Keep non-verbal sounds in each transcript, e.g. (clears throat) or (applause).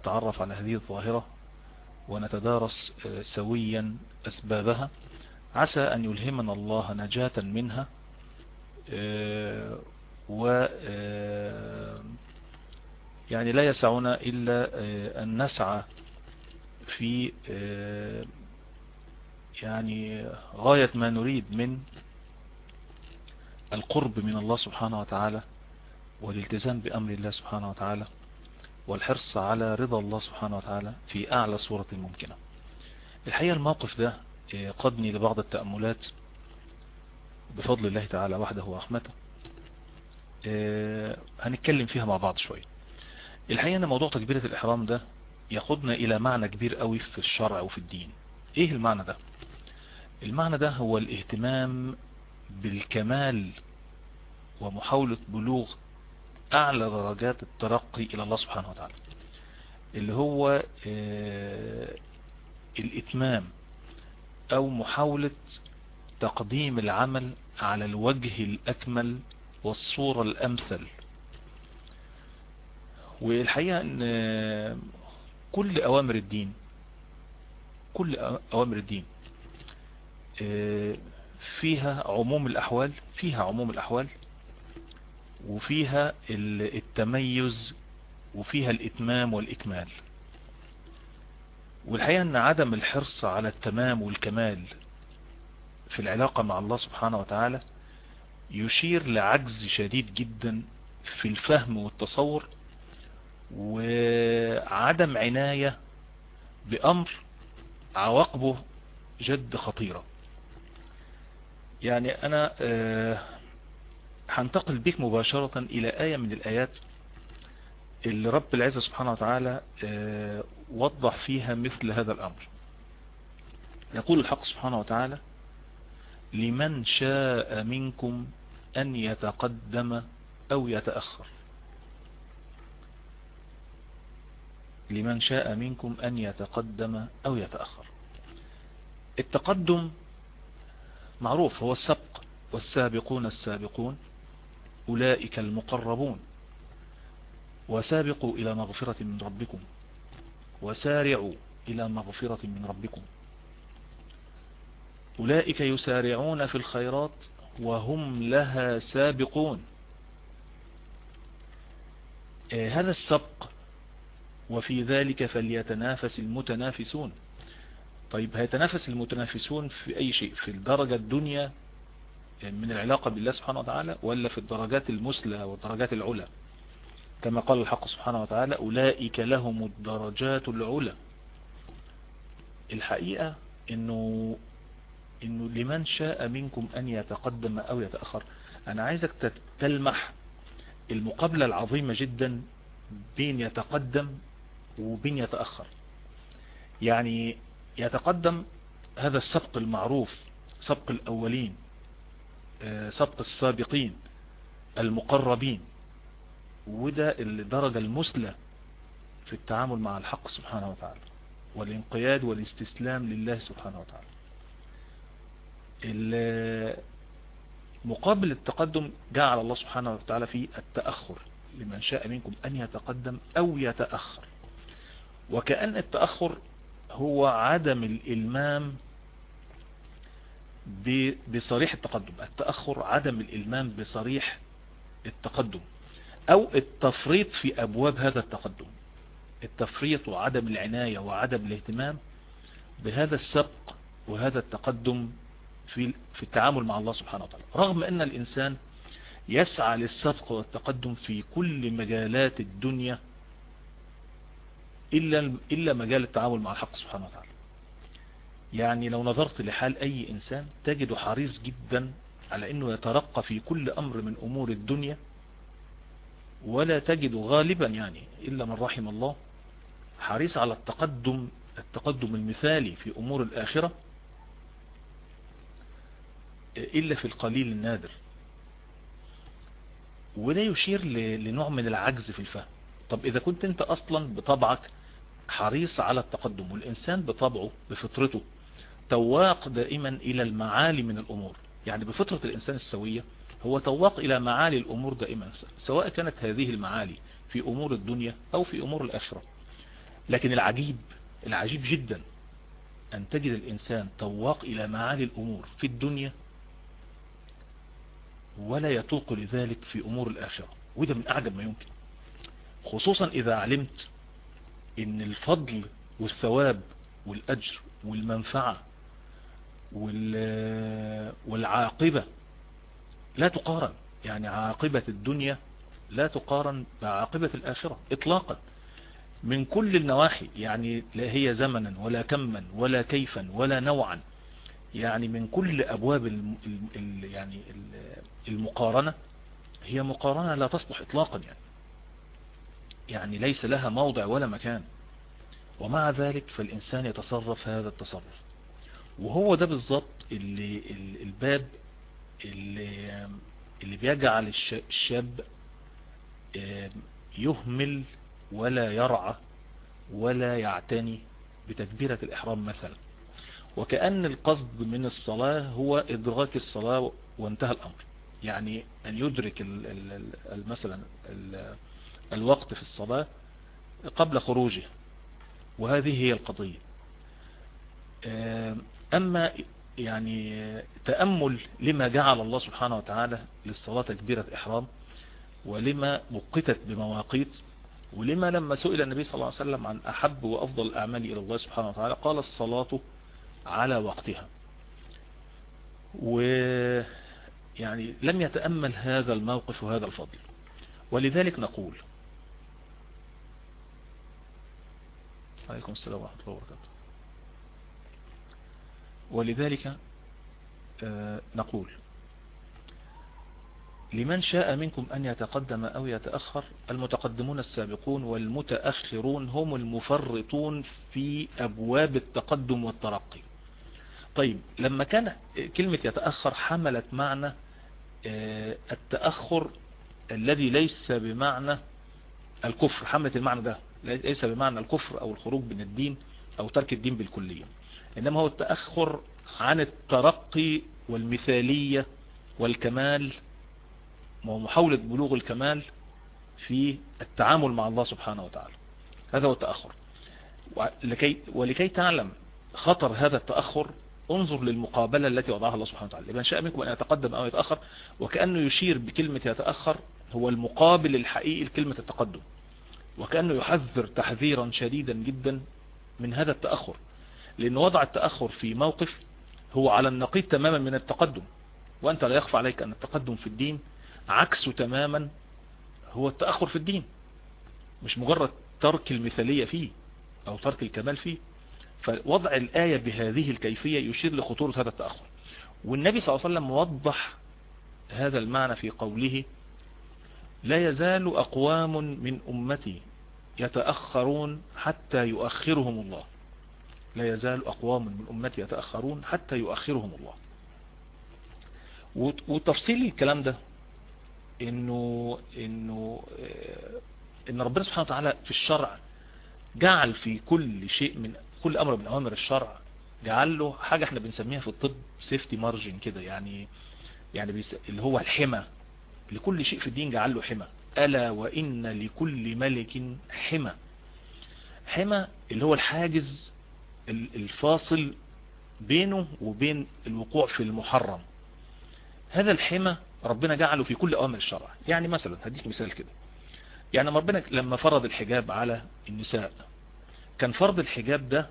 أتعرف على هذه الظاهرة ونتدارس سويا أسبابها. عسى أن يلهمنا الله نجاة منها و يعني لا يسعنا إلا أن نسعى في يعني غاية ما نريد من القرب من الله سبحانه وتعالى والالتزام بأمر الله سبحانه وتعالى. والحرص على رضا الله سبحانه وتعالى في أعلى صورة ممكنة. الحقيقة الموقف ده قدني لبعض التأملات بفضل الله تعالى وحده ورحمته هنتكلم فيها مع بعض شوية. الحقيقة أن موضوع تكبيرة الإحرام ده ياخدنا إلى معنى كبير قوي في الشرع وفي الدين. إيه المعنى ده؟ المعنى ده هو الاهتمام بالكمال ومحاولة بلوغ أعلى درجات الترقي إلى الله سبحانه وتعالى. اللي هو آه الإتمام أو محاولة تقديم العمل على الوجه الأكمل والصورة الأمثل. والحقيقة إن كل أوامر الدين كل أوامر الدين فيها عموم الأحوال فيها عموم الأحوال وفيها التميز وفيها الإتمام والإكمال. والحقيقة إن عدم الحرص على التمام والكمال في العلاقة مع الله سبحانه وتعالى يشير لعجز شديد جدا في الفهم والتصور وعدم عناية بأمر عواقبه جد خطيرة. يعني أنا هنتقل بك مباشرة إلى آية من الآيات اللي رب العزة سبحانه وتعالى وضح فيها مثل هذا الأمر. يقول الحق سبحانه وتعالى لمن شاء منكم أن يتقدم أو يتأخر. لمن شاء منكم أن يتقدم أو يتأخر. التقدم معروف هو السبق والسابقون السابقون. أولئك المقربون. وسابقوا إلى مغفرة من ربكم. وسارعوا إلى مغفرة من ربكم. أولئك يسارعون في الخيرات وهم لها سابقون. هذا السبق. وفي ذلك فليتنافس المتنافسون. طيب هيتنافس المتنافسون في أي شيء؟ في الدرجة الدنيا من العلاقة بالله سبحانه وتعالى ولا في الدرجات المثلى والدرجات العلى؟ كما قال الحق سبحانه وتعالى أولئك لهم الدرجات العلى. الحقيقة إنه إنه لمن شاء منكم أن يتقدم أو يتأخر. أنا عايزك تلمح المقابلة العظيمة جدا بين يتقدم وبين يتأخر. يعني يتقدم هذا السبق المعروف سبق الأولين سبق السابقين المقربين وده الدرجة المثلى في التعامل مع الحق سبحانه وتعالى والانقياد والاستسلام لله سبحانه وتعالى. مقابل التقدم جعل الله سبحانه وتعالى في التأخر لمن شاء منكم أن يتقدم أو يتأخر. وكأن التأخر هو عدم الإلمام بصريح التقدم التأخر عدم الإلمام بصريح التقدم أو التفريط في أبواب هذا التقدم التفريط وعدم العناية وعدم الاهتمام بهذا السبق وهذا التقدم في في التعامل مع الله سبحانه وتعالى. رغم أن الإنسان يسعى للسبق والتقدم في كل مجالات الدنيا إلا إلا مجال التعامل مع الحق سبحانه وتعالى. يعني لو نظرت لحال أي إنسان تجد حريص جدا على أنه يترقى في كل أمر من أمور الدنيا ولا تجد غالبا يعني إلا من رحم الله حريص على التقدم التقدم المثالي في أمور الآخرة إلا في القليل النادر. وده يشير لنوع من العجز في الفهم. طب إذا كنت أنت أصلا بطبعك حريص على التقدم والإنسان بطبعه بفطرته تواق دائما إلى المعالي من الأمور. يعني بفطرة الإنسان السوية هو تواق إلى معالي الأمور دائما سواء كانت هذه المعالي في أمور الدنيا أو في أمور الآخرة. لكن العجيب العجيب جدا أن تجد الإنسان طواق إلى معالي الأمور في الدنيا ولا يطوق لذلك في أمور الآخرة. وده من أعجب ما يمكن. خصوصا إذا علمت إن الفضل والثواب والأجر والمنفعة والعاقبة. لا تقارن. يعني عاقبة الدنيا لا تقارن بعاقبة الآخرة إطلاقا. من كل النواحي يعني لا هي زمنا ولا كما ولا كيفا ولا نوعا. يعني من كل أبواب يعني المقارنة هي مقارنة لا تصلح إطلاقا يعني. يعني ليس لها موضع ولا مكان. ومع ذلك فالإنسان يتصرف هذا التصرف. وهو ده بالظبط اللي الباب اللي, اللي بيجعل الشاب يهمل ولا يرعى ولا يعتني بتكبيرة الإحرام مثلا. وكأن القصد من الصلاة هو إدراك الصلاة وانتهى الأمر. يعني أن يدرك مثلا الوقت في الصلاة قبل خروجه. وهذه هي القضية. أما يعني تأمل لما جعل الله سبحانه وتعالى للصلاة تكبيرة إحرام ولما وقتت بمواقيت ولما لما سئل النبي صلى الله عليه وسلم عن أحب وأفضل الأعمال إلى الله سبحانه وتعالى قال الصلاة على وقتها. ويعني لم يتأمل هذا الموقف وهذا الفضل. ولذلك نقول عليكم السلام ورحمة الله وبركاته. ولذلك نقول لمن شاء منكم أن يتقدم أو يتأخر المتقدمون السابقون والمتأخرون هم المفرطون في أبواب التقدم والترقي. طيب لما كان كلمة يتأخر حملت معنى التأخر الذي ليس بمعنى الكفر. حملت المعنى ده ليس بمعنى الكفر أو الخروج من الدين أو ترك الدين بالكلية. إنما هو التأخر عن الترقي والمثالية والكمال ومحاولة بلوغ الكمال في التعامل مع الله سبحانه وتعالى. هذا هو التأخر. ولكي, ولكي تعلم خطر هذا التأخر انظر للمقابلة التي وضعها الله سبحانه وتعالى. لمن شاء منكم أن يتقدم أو يتأخر وكأنه يشير بكلمة يتأخر هو المقابل الحقيقي لكلمة التقدم. وكأنه يحذر تحذيرا شديدا جدا من هذا التأخر. لأن وضع التأخر في موقف هو على النقيض تماما من التقدم وأنت لا يخفى عليك أن التقدم في الدين عكسه تماما هو التأخر في الدين مش مجرد ترك المثالية فيه أو ترك الكمال فيه. فوضع الآية بهذه الكيفية يشير لخطورة هذا التأخر. والنبي صلى الله عليه وسلم وضح هذا المعنى في قوله لا يزال أقوام من أمتي يتأخرون حتى يؤخرهم الله. لا يزال أقوام من أمتي يتأخرون حتى يؤخرهم الله. وتفصيل الكلام ده إنه إنه إن ربنا سبحانه وتعالى في الشرع جعل في كل شيء من كل أمر من أوامر الشرع جعل له حاجة إحنا بنسميها في الطب سيفتي مارجن كده يعني يعني بيس اللي هو الحمى. لكل شيء في الدين جعل له حمى. ألا وإن لكل ملك حمى. حمى اللي هو الحاجز الفاصل بينه وبين الوقوع في المحرم. هذا الحمى ربنا جعله في كل أوامر الشرع. يعني مثلا هديك مثال كده. يعني ربنا لما فرض الحجاب على النساء كان فرض الحجاب ده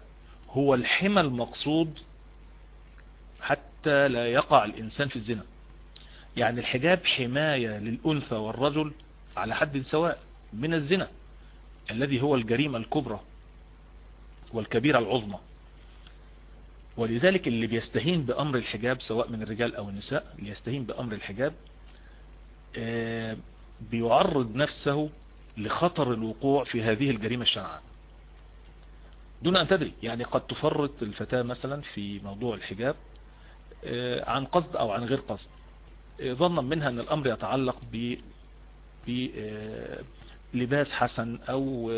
هو الحمى المقصود حتى لا يقع الإنسان في الزنا. يعني الحجاب حماية للأنثى والرجل على حد سواء من الزنا الذي هو الجريمة الكبرى. والكبيرة العظمى. ولذلك اللي بيستهين بأمر الحجاب سواء من الرجال أو النساء اللي يستهين بأمر الحجاب بيعرض نفسه لخطر الوقوع في هذه الجريمة الشنعاء دون أن تدري يعني قد تفرط الفتاة مثلا في موضوع الحجاب عن قصد أو عن غير قصد. ظنا منها أن الأمر يتعلق ب بلباس حسن أو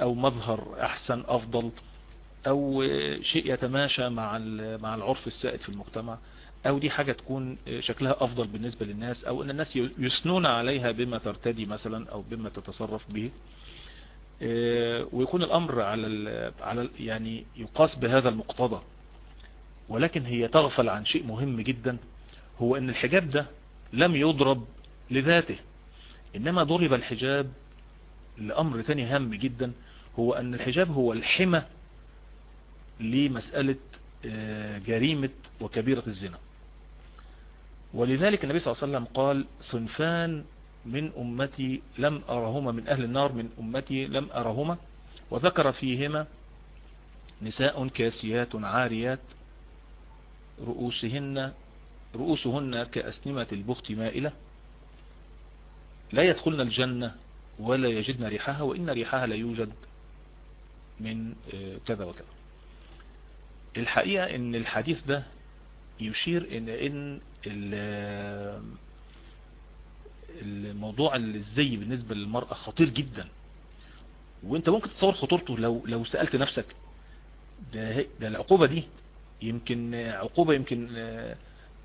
أو مظهر أحسن أفضل أو شيء يتماشى مع مع العرف السائد في المجتمع أو دي حاجة تكون شكلها أفضل بالنسبة للناس أو أن الناس يثنون عليها بما ترتدي مثلا أو بما تتصرف به. ويكون الأمر على على يعني يقاس بهذا المقتضى. ولكن هي تغفل عن شيء مهم جدا هو إن الحجاب ده لم يضرب لذاته. إنما ضرب الحجاب لأمر ثاني هام جدا هو أن الحجاب هو الحمى لمسألة جريمة وكبيرة الزنا. ولذلك النبي صلى الله عليه وسلم قال صنفان من أمتي لم أرهما من أهل النار من أمتي لم أرهما. وذكر فيهما نساء كاسيات عاريات رؤوسهن رؤوسهن كأسنمة البخت مائلة. لا يدخلن الجنة ولا يجدن ريحها وإن ريحها لا يوجد من كذا وكذا. الحقيقة إن الحديث ده يشير إن ان الموضوع الزي بالنسبة للمرأة خطير جدا. وإنت ممكن تتصور خطورته لو لو سألت نفسك ده, ده العقوبة دي يمكن عقوبة يمكن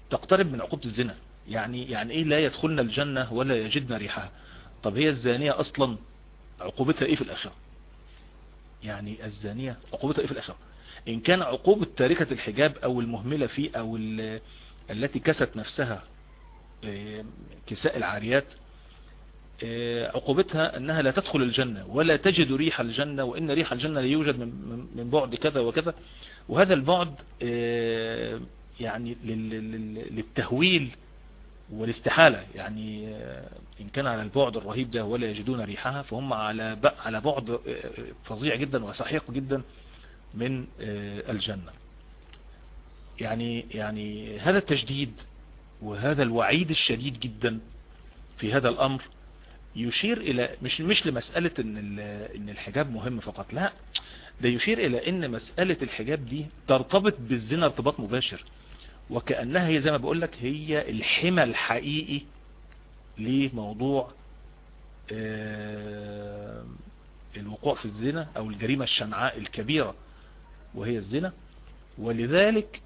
تقترب من عقوبة الزنا. يعني يعني إيه لا يدخلنا الجنة ولا يجدنا ريحها؟ طب هي الزانية أصلا عقوبتها إيه في الآخرة؟ يعني الزانية عقوبتها إيه في الآخرة؟ إن كان عقوبة تاركة الحجاب أو المهملة فيه أو التي كست نفسها كساء العاريات عقوبتها أنها لا تدخل الجنة ولا تجد ريح الجنة وإن ريح الجنة لا يوجد من بعد كذا وكذا. وهذا البعد يعني للتهويل والاستحالة يعني إن كان على البعد الرهيب ده ولا يجدون ريحها فهم على على بعد فظيع جدا وسحيق جدا من الجنة. يعني يعني هذا التجديد وهذا الوعيد الشديد جدا في هذا الأمر يشير إلى مش مش لمسألة إن إن الحجاب مهم فقط لا ده يشير إلى إن مسألة الحجاب دي ترتبط بالزنا ارتباط مباشر. وكأنها هي زي ما بقول لك هي الحمى الحقيقي لموضوع الوقوع في الزنا أو الجريمة الشنعاء الكبيرة وهي الزنا. ولذلك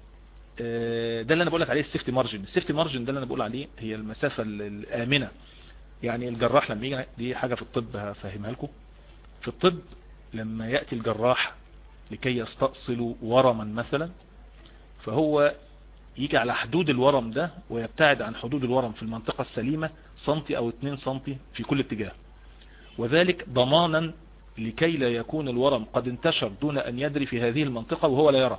ده اللي أنا بقول لك عليه ال safety margin ال safety margin ده اللي أنا بقول عليه هي المسافة الآمنة. يعني الجراح لما يجي دي حاجة في الطب هفهمها لكم. في الطب لما يأتي الجراح لكي يستأصل ورما مثلا فهو يجي على حدود الورم ده ويبتعد عن حدود الورم في المنطقة السليمة سنتي أو 2 سنتي في كل اتجاه. وذلك ضمانا لكي لا يكون الورم قد انتشر دون أن يدري في هذه المنطقة وهو لا يرى.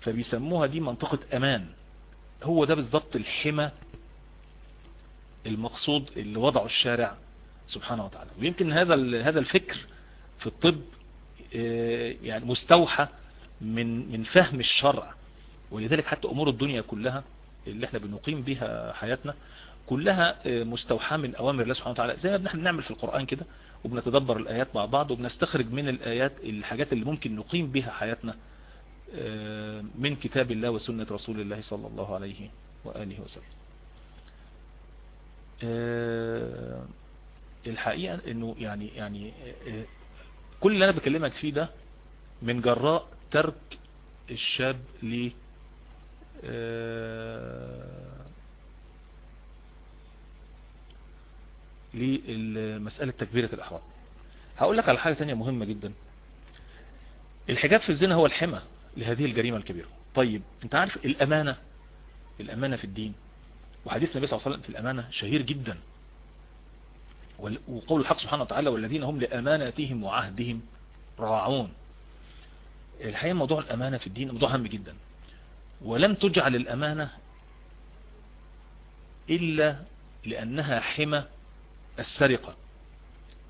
فبيسموها دي منطقة أمان. هو ده بالضبط الحمى المقصود اللي وضعه الشارع سبحانه وتعالى. ويمكن هذا هذا الفكر في الطب يعني مستوحى من من فهم الشرع. ولذلك حتى أمور الدنيا كلها اللي إحنا بنقيم بها حياتنا كلها مستوحاة من أوامر الله سبحانه وتعالى. زي ما إحنا بنعمل في القرآن كده وبنتدبر الآيات مع بعض وبنستخرج من الآيات الحاجات اللي ممكن نقيم بها حياتنا من كتاب الله وسنة رسول الله صلى الله عليه وآله وسلم. الحقيقة إنه يعني يعني كل اللي أنا بكلمك فيه ده من جراء ترك الشاب ل لمسألة تكبيرة الإحرام هقول لك على حاجة تانية مهمة جدا. الحجاب في الزنا هو الحمى لهذه الجريمة الكبيرة. طيب أنت عارف الأمانة؟ الأمانة في الدين. وحديث النبي صلى الله عليه وسلم في الأمانة شهير جدا. وقول الحق سبحانه وتعالى والذين هم لأماناتهم وعهدهم راعون الحقيقة موضوع الأمانة في الدين موضوع هام جدا. ولم تجعل الأمانة إلا لأنها حمى السرقة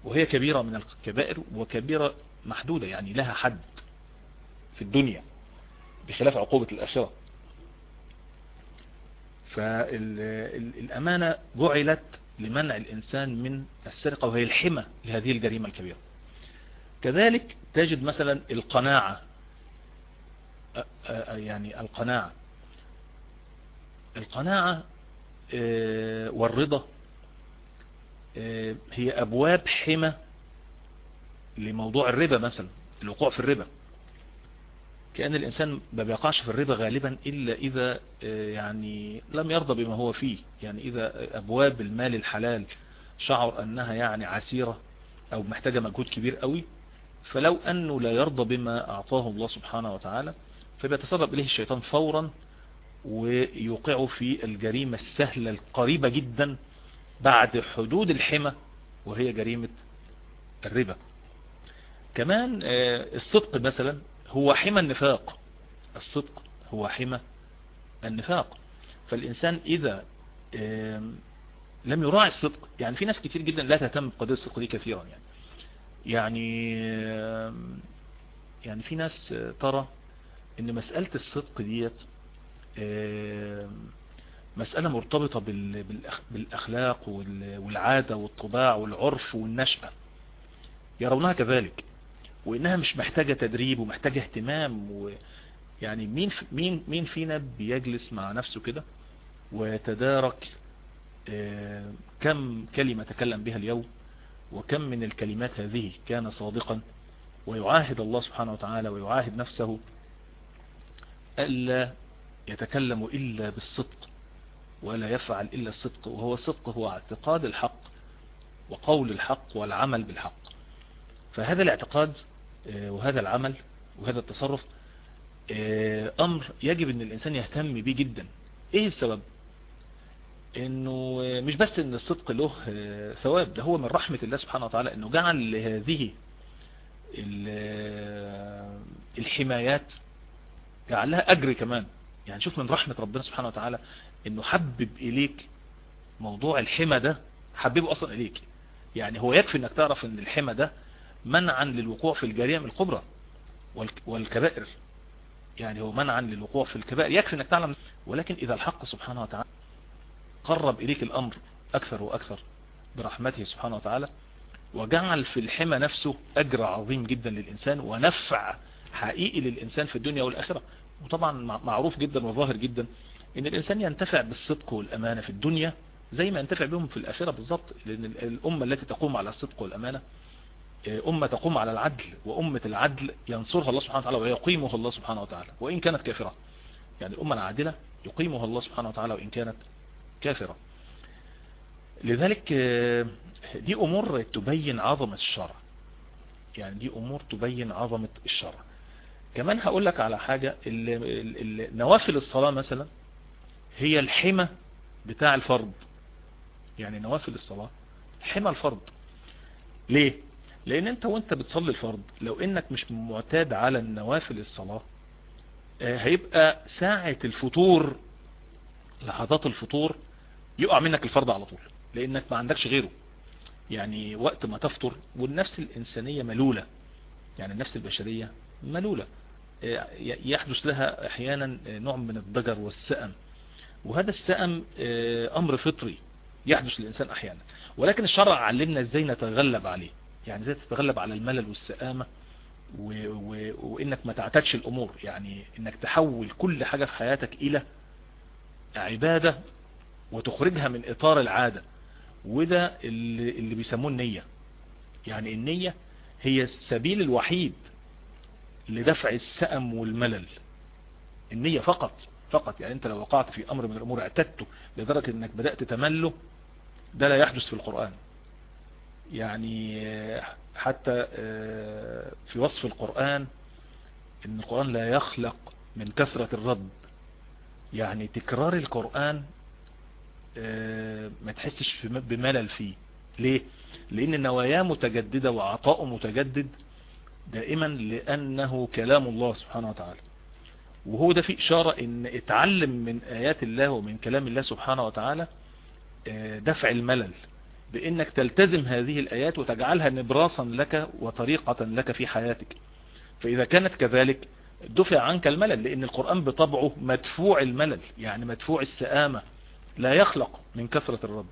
وهي كبيرة من الكبائر وكبيرة محدودة يعني لها حد في الدنيا بخلاف عقوبة الآخرة. فالأمانة جعلت لمنع الإنسان من السرقة وهي الحمى لهذه الجريمة الكبيرة. كذلك تجد مثلا القناعة يعني القناعة. القناعة والرضا هي أبواب حمى لموضوع الربا مثلا الوقوع في الربا. كأن الإنسان ما بيقعش في الربا غالبا إلا إذا يعني لم يرضى بما هو فيه. يعني إذا أبواب المال الحلال شعر أنها يعني عسيرة أو محتاجة مجهود كبير قوي فلو أنه لا يرضى بما أعطاه الله سبحانه وتعالى فبيتسرب إليه الشيطان فورا ويوقعه في الجريمة السهلة القريبة جدا بعد حدود الحمى وهي جريمة الربا. كمان الصدق مثلا هو حمى النفاق. الصدق هو حمى النفاق. فالإنسان إذا لم يراعي الصدق يعني في ناس كتير جدا لا تهتم بقضية الصدق دي كثيرا يعني. يعني يعني في ناس ترى إن مسألة الصدق ديت مسألة مرتبطة بالأخلاق والعادة والطباع والعرف والنشأة. يرونها كذلك وإنها مش محتاجة تدريب ومحتاجة اهتمام و يعني مين مين مين فينا بيجلس مع نفسه كده ويتدارك كم كلمة تكلم بها اليوم وكم من الكلمات هذه كان صادقا ويعاهد الله سبحانه وتعالى ويعاهد نفسه ألا يتكلم إلا بالصدق ولا يفعل إلا الصدق وهو الصدق هو اعتقاد الحق وقول الحق والعمل بالحق. فهذا الاعتقاد وهذا العمل وهذا التصرف أمر يجب أن الإنسان يهتم به جدا. إيه السبب؟ إنه مش بس إن الصدق له ثواب ده هو من رحمة الله سبحانه وتعالى إنه جعل لهذه الحمايات جعل لها أجر كمان. يعني شوف من رحمة ربنا سبحانه وتعالى إنه حبب إليك موضوع الحمى ده حببه أصلا إليك. يعني هو يكفي إنك تعرف إن الحمى ده منعا للوقوع في الجريمة الكبرى والكبائر. يعني هو منعا للوقوع في الكبائر. يكفي إنك تعلم. ولكن إذا الحق سبحانه وتعالى قرب إليك الأمر أكثر وأكثر برحمته سبحانه وتعالى وجعل في الحمى نفسه أجر عظيم جدا للإنسان ونفع حقيقي للإنسان في الدنيا والآخرة. وطبعا معروف جدا وظاهر جدا إن الإنسان ينتفع بالصدق والأمانة في الدنيا زي ما ينتفع بهم في الآخرة بالضبط لأن الأمة التي تقوم على الصدق والأمانة أمة تقوم على العدل وأمة العدل ينصرها الله سبحانه وتعالى ويقيمها الله سبحانه وتعالى وإن كانت كافرة. يعني الأمة العادلة يقيمها الله سبحانه وتعالى وإن كانت كافرة. لذلك دي أمور تبين عظمة الشرع. يعني دي أمور تبين عظمة الشرع. كمان هقول لك على حاجة نوافل الصلاة مثلا هي الحمى بتاع الفرض. يعني نوافل الصلاة حمى الفرض. ليه؟ لأن أنت وأنت بتصلي الفرض لو إنك مش معتاد على النوافل الصلاة هيبقى ساعة الفطور لحظات الفطور يقع منك الفرض على طول لأنك ما عندكش غيره. يعني وقت ما تفطر والنفس الإنسانية ملولة يعني النفس البشرية ملولة. يحدث لها أحيانا نوع من الضجر والسأم. وهذا السأم أمر فطري يحدث للإنسان أحيانا. ولكن الشرع علمنا إزاي نتغلب عليه. يعني إزاي تتغلب على الملل والسآمة و... و... وإنك ما تعتادش الأمور. يعني إنك تحول كل حاجة في حياتك إلى عبادة وتخرجها من إطار العادة. وده اللي, اللي بيسموه النية. يعني النية هي السبيل الوحيد لدفع السأم والملل. النية فقط فقط. يعني أنت لو وقعت في أمر من الأمور اعتدته لدرجة إنك بدأت تمله ده لا يحدث في القرآن. يعني حتى في وصف القرآن إن القرآن لا يخلق من كثرة الرد. يعني تكرار القرآن ما تحسش بملل فيه. ليه؟ لأن نواياه متجددة وعطاؤه متجدد دائما لأنه كلام الله سبحانه وتعالى. وهو ده في إشارة إن اتعلم من آيات الله ومن كلام الله سبحانه وتعالى دفع الملل. بإنك تلتزم هذه الآيات وتجعلها نبراسا لك وطريقة لك في حياتك. فإذا كانت كذلك دفع عنك الملل لأن القرآن بطبعه مدفوع الملل يعني مدفوع السآمة لا يخلق من كثرة الرد.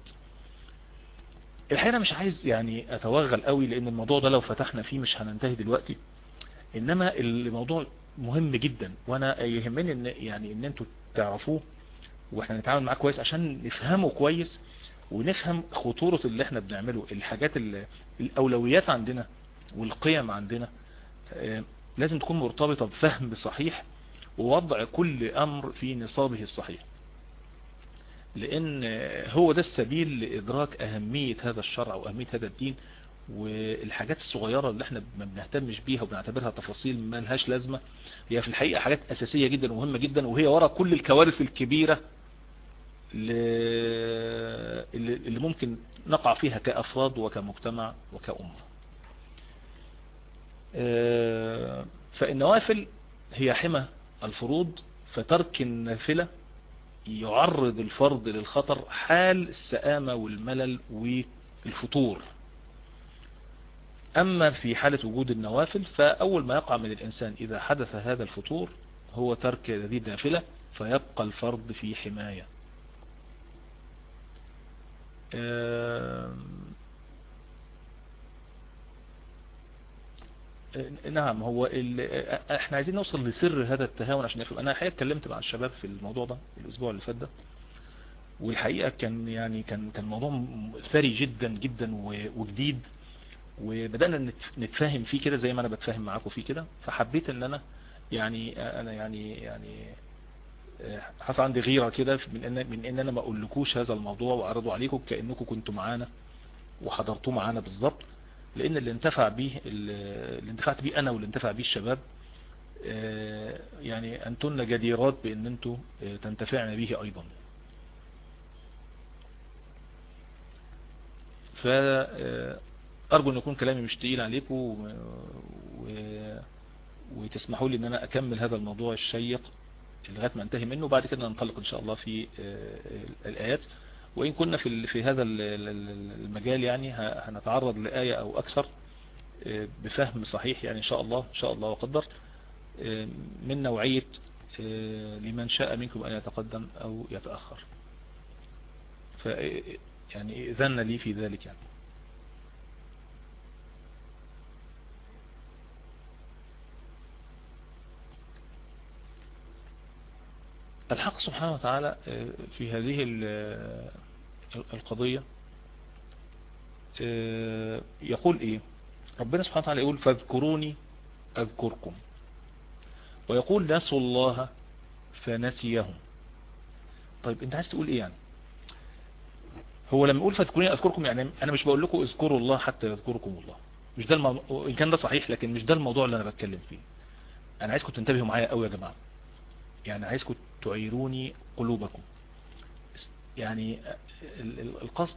الحقيقة مش عايز يعني أتوغل قوي لأن الموضوع ده لو فتحنا فيه مش هننتهي دلوقتي. إنما الموضوع مهم جدا وأنا يهمني إن يعني إن أنتوا تعرفوه وإحنا نتعامل معاه كويس عشان نفهمه كويس ونفهم خطورة اللي إحنا بنعمله الحاجات الأولويات عندنا والقيم عندنا. لازم تكون مرتبطة بفهم صحيح ووضع كل أمر في نصابه الصحيح. لأن هو ده السبيل لإدراك أهمية هذا الشرع واهمية هذا الدين والحاجات الصغيرة اللي إحنا ما بنهتمش بيها وبنعتبرها تفاصيل ما لهاش لازمة. هي في الحقيقة حاجات أساسية جدا ومهمة جدا وهي ورا كل الكوارث الكبيرة اللي ممكن نقع فيها كأفراد وكمجتمع وكأمة. فالنوافل هي حمى الفروض فترك النافلة يعرض الفرد للخطر حال السآمة والملل والفتور أما في حالة وجود النوافل فأول ما يقع من الإنسان إذا حدث هذا الفتور هو ترك هذه النافلة فيبقى الفرد في حماية. نعم هو إحنا عايزين نوصل لسر هذا التهاون عشان يفهم أنا الحقيقة اتكلمت مع الشباب في الموضوع ده الأسبوع اللي فات ده والحقيقة كان يعني كان كان موضوع ثري جدا جدا وجديد وبدأنا نتفاهم فيه كده زي ما أنا بتفاهم معاكم فيه كده. فحبيت إن أنا يعني أنا يعني يعني حصل عندي غيرة كده من ان من إن أنا ما أقولكوش هذا الموضوع وأعرضه عليكم كأنكم كنتوا معانا وحضرتوه معانا بالظبط. لأن اللي انتفع به اللي انتفعت بيه أنا واللي انتفع بيه الشباب يعني انتن جديرات بأن أنتوا تنتفعنا به أيضا. فارجو أن يكون كلامي مش تقيل عليكم و... وتسمحوا لي أن أنا أكمل هذا الموضوع الشيق لغاية ما أنتهي منه وبعد كده ننطلق إن شاء الله في الآيات. وإن كنا في في هذا المجال يعني هنتعرض لآية أو أكثر بفهم صحيح يعني إن شاء الله إن شاء الله وقدر من نوعية لمن شاء منكم أن يتقدم أو يتأخر. ف يعني إذن لي في ذلك يعني. الحق سبحانه وتعالى في هذه القضية يقول إيه؟ ربنا سبحانه وتعالى يقول فاذكروني أذكركم. ويقول نسوا الله فنسيهم. طيب أنت عايز تقول إيه يعني؟ هو لما يقول فاذكروني أذكركم يعني أنا مش بقول لكم اذكروا الله حتى يذكركم الله. مش ده الموضوع إن كان ده صحيح لكن مش ده الموضوع اللي أنا بتكلم فيه. أنا عايزكم تنتبهوا معايا قوي يا جماعة. يعني عايزكم تعيروني قلوبكم. يعني القصد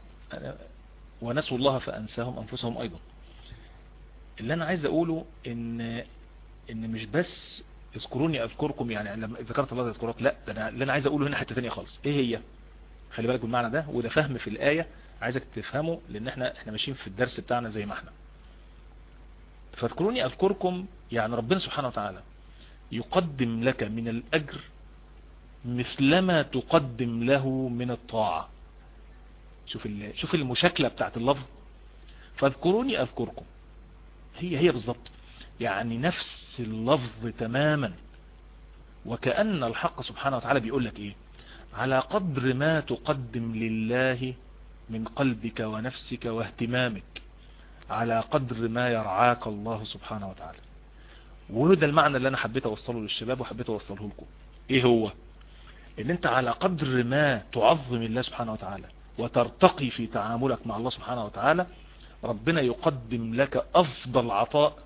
ونسوا الله فأنساهم أنفسهم أيضا. اللي أنا عايز أقوله إن إن مش بس اذكروني أذكركم يعني لما ذكرت الله يذكرك لا ده أنا اللي أنا عايز أقوله هنا حتة ثانية خالص. إيه هي؟ خلي بالك بالمعنى ده وده فهم في الآية عايزك تفهمه لأن إحنا إحنا ماشيين في الدرس بتاعنا زي ما إحنا. فاذكروني أذكركم يعني ربنا سبحانه وتعالى يقدم لك من الأجر مثلما تقدم له من الطاعة. شوف شوف المشاكلة بتاعت اللفظ. فاذكروني أذكركم. هي هي بالظبط يعني نفس اللفظ تماما. وكأن الحق سبحانه وتعالى بيقول لك إيه؟ على قدر ما تقدم لله من قلبك ونفسك واهتمامك على قدر ما يرعاك الله سبحانه وتعالى. وده المعنى اللي أنا حبيت أوصله للشباب وحبيت أوصله لكم. إيه هو؟ إن أنت على قدر ما تعظم الله سبحانه وتعالى وترتقي في تعاملك مع الله سبحانه وتعالى ربنا يقدم لك أفضل عطاء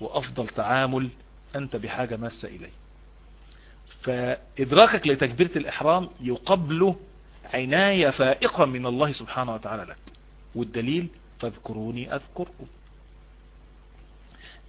وأفضل تعامل أنت بحاجة ماسة إليه. فإدراكك لتكبيرة الإحرام يقبله عناية فائقة من الله سبحانه وتعالى لك. والدليل فاذكروني أذكركم.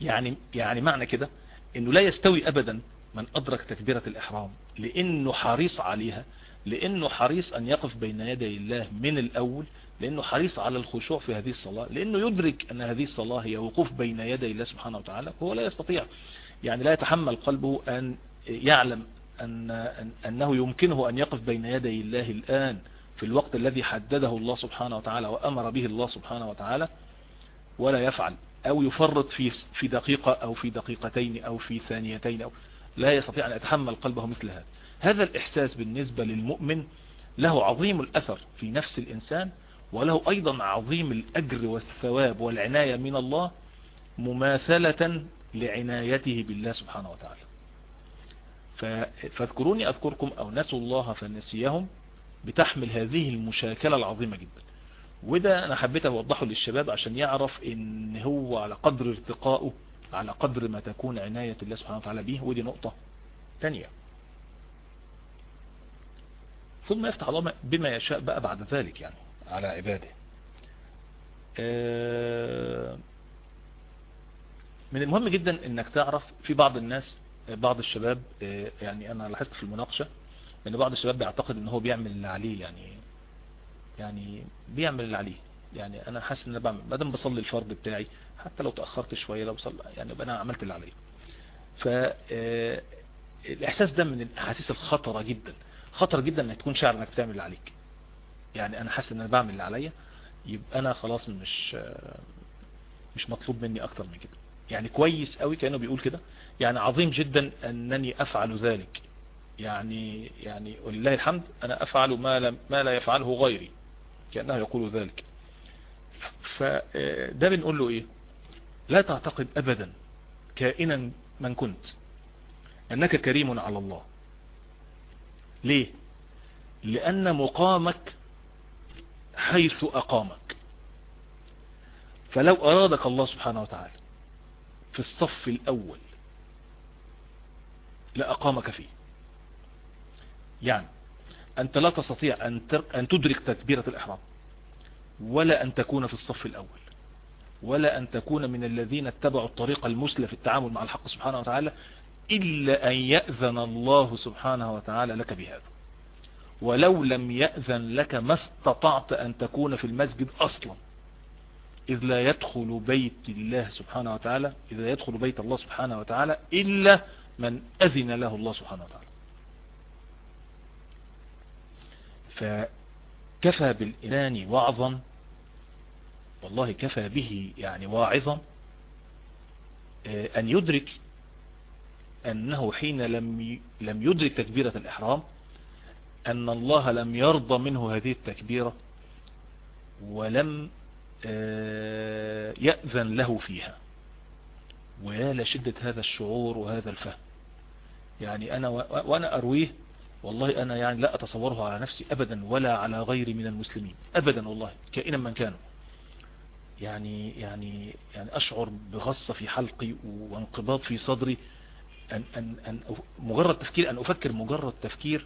يعني يعني معنى كده إنه لا يستوي ابدا من أدرك تكبيرة الإحرام لأنه حريص عليها لأنه حريص أن يقف بين يدي الله من الأول لأنه حريص على الخشوع في هذه الصلاة لأنه يدرك أن هذه الصلاة هي وقوف بين يدي الله سبحانه وتعالى هو لا يستطيع. يعني لا يتحمل قلبه أن يعلم أن أنه يمكنه أن يقف بين يدي الله الآن في الوقت الذي حدده الله سبحانه وتعالى وأمر به الله سبحانه وتعالى ولا يفعل. أو يفرط في في دقيقة أو في دقيقتين أو في ثانيتين أو لا يستطيع أن يتحمل قلبه مثل هذا. هذا الإحساس بالنسبة للمؤمن له عظيم الأثر في نفس الإنسان وله أيضا عظيم الأجر والثواب والعناية من الله مماثلة لعنايته بالله سبحانه وتعالى. فاذكروني أذكركم أو نسوا الله فنسيهم بتحمل هذه المشاكلة العظيمة جدا. وده أنا حبيت أوضحه للشباب عشان يعرف إن هو على قدر ارتقائه على قدر ما تكون عناية الله سبحانه وتعالى به ودي نقطة تانية. ثم يفتح الله بما يشاء بقى بعد ذلك يعني على عباده. من المهم جدا إنك تعرف في بعض الناس بعض الشباب يعني أنا لاحظت في المناقشة إن بعض الشباب بيعتقد إن هو بيعمل اللي عليه يعني يعني بيعمل اللي عليه. يعني أنا حاسس إن أنا بعمل ما دام بصلي الفرض بتاعي حتى لو تأخرت شوية لو بصلي يعني أنا عملت اللي عليا. ف الإحساس ده من الأحاسيس الخطرة جدا. خطر جدا انك تكون شاعر إنك بتعمل اللي عليك. يعني أنا حاسس إن أنا بعمل اللي عليا يبقى أنا خلاص مش مش مطلوب مني أكتر من كده. يعني كويس قوي كأنه بيقول كده. يعني عظيم جدا أنني أفعل ذلك. يعني يعني ولله الحمد أنا أفعل ما لا, ما لا يفعله غيري. كأنه يقول ذلك. فده بنقول له إيه؟ لا تعتقد ابدا كائنا من كنت أنك كريم على الله. ليه؟ لأن مقامك حيث أقامك. فلو أرادك الله سبحانه وتعالى في الصف الأول لأقامك فيه. يعني أنت لا تستطيع أن أن تدرك تكبيرة الإحرام ولا أن تكون في الصف الأول ولا أن تكون من الذين اتبعوا الطريق المسلى في التعامل مع الحق سبحانه وتعالى إلا أن يأذن الله سبحانه وتعالى لك بهذا. ولو لم يأذن لك ما استطعت أن تكون في المسجد أصلا إذ لا يدخل بيت الله سبحانه وتعالى إذا يدخل بيت الله سبحانه وتعالى إلا من أذن له الله سبحانه وتعالى. فكفى بالإنسان وعظا والله كفى به يعني واعظا أن يدرك أنه حين لم لم يدرك تكبيرة الإحرام أن الله لم يرضى منه هذه التكبيرة ولم يأذن له فيها ويا لشدة هذا الشعور وهذا الفهم. يعني أنا وأنا أرويه والله أنا يعني لا أتصوره على نفسي أبدا ولا على غيري من المسلمين. أبدا والله كائنا من كانوا. يعني يعني يعني أشعر بغصة في حلقي وانقباض في صدري. أن أن أن مجرد تفكير أن أفكر مجرد تفكير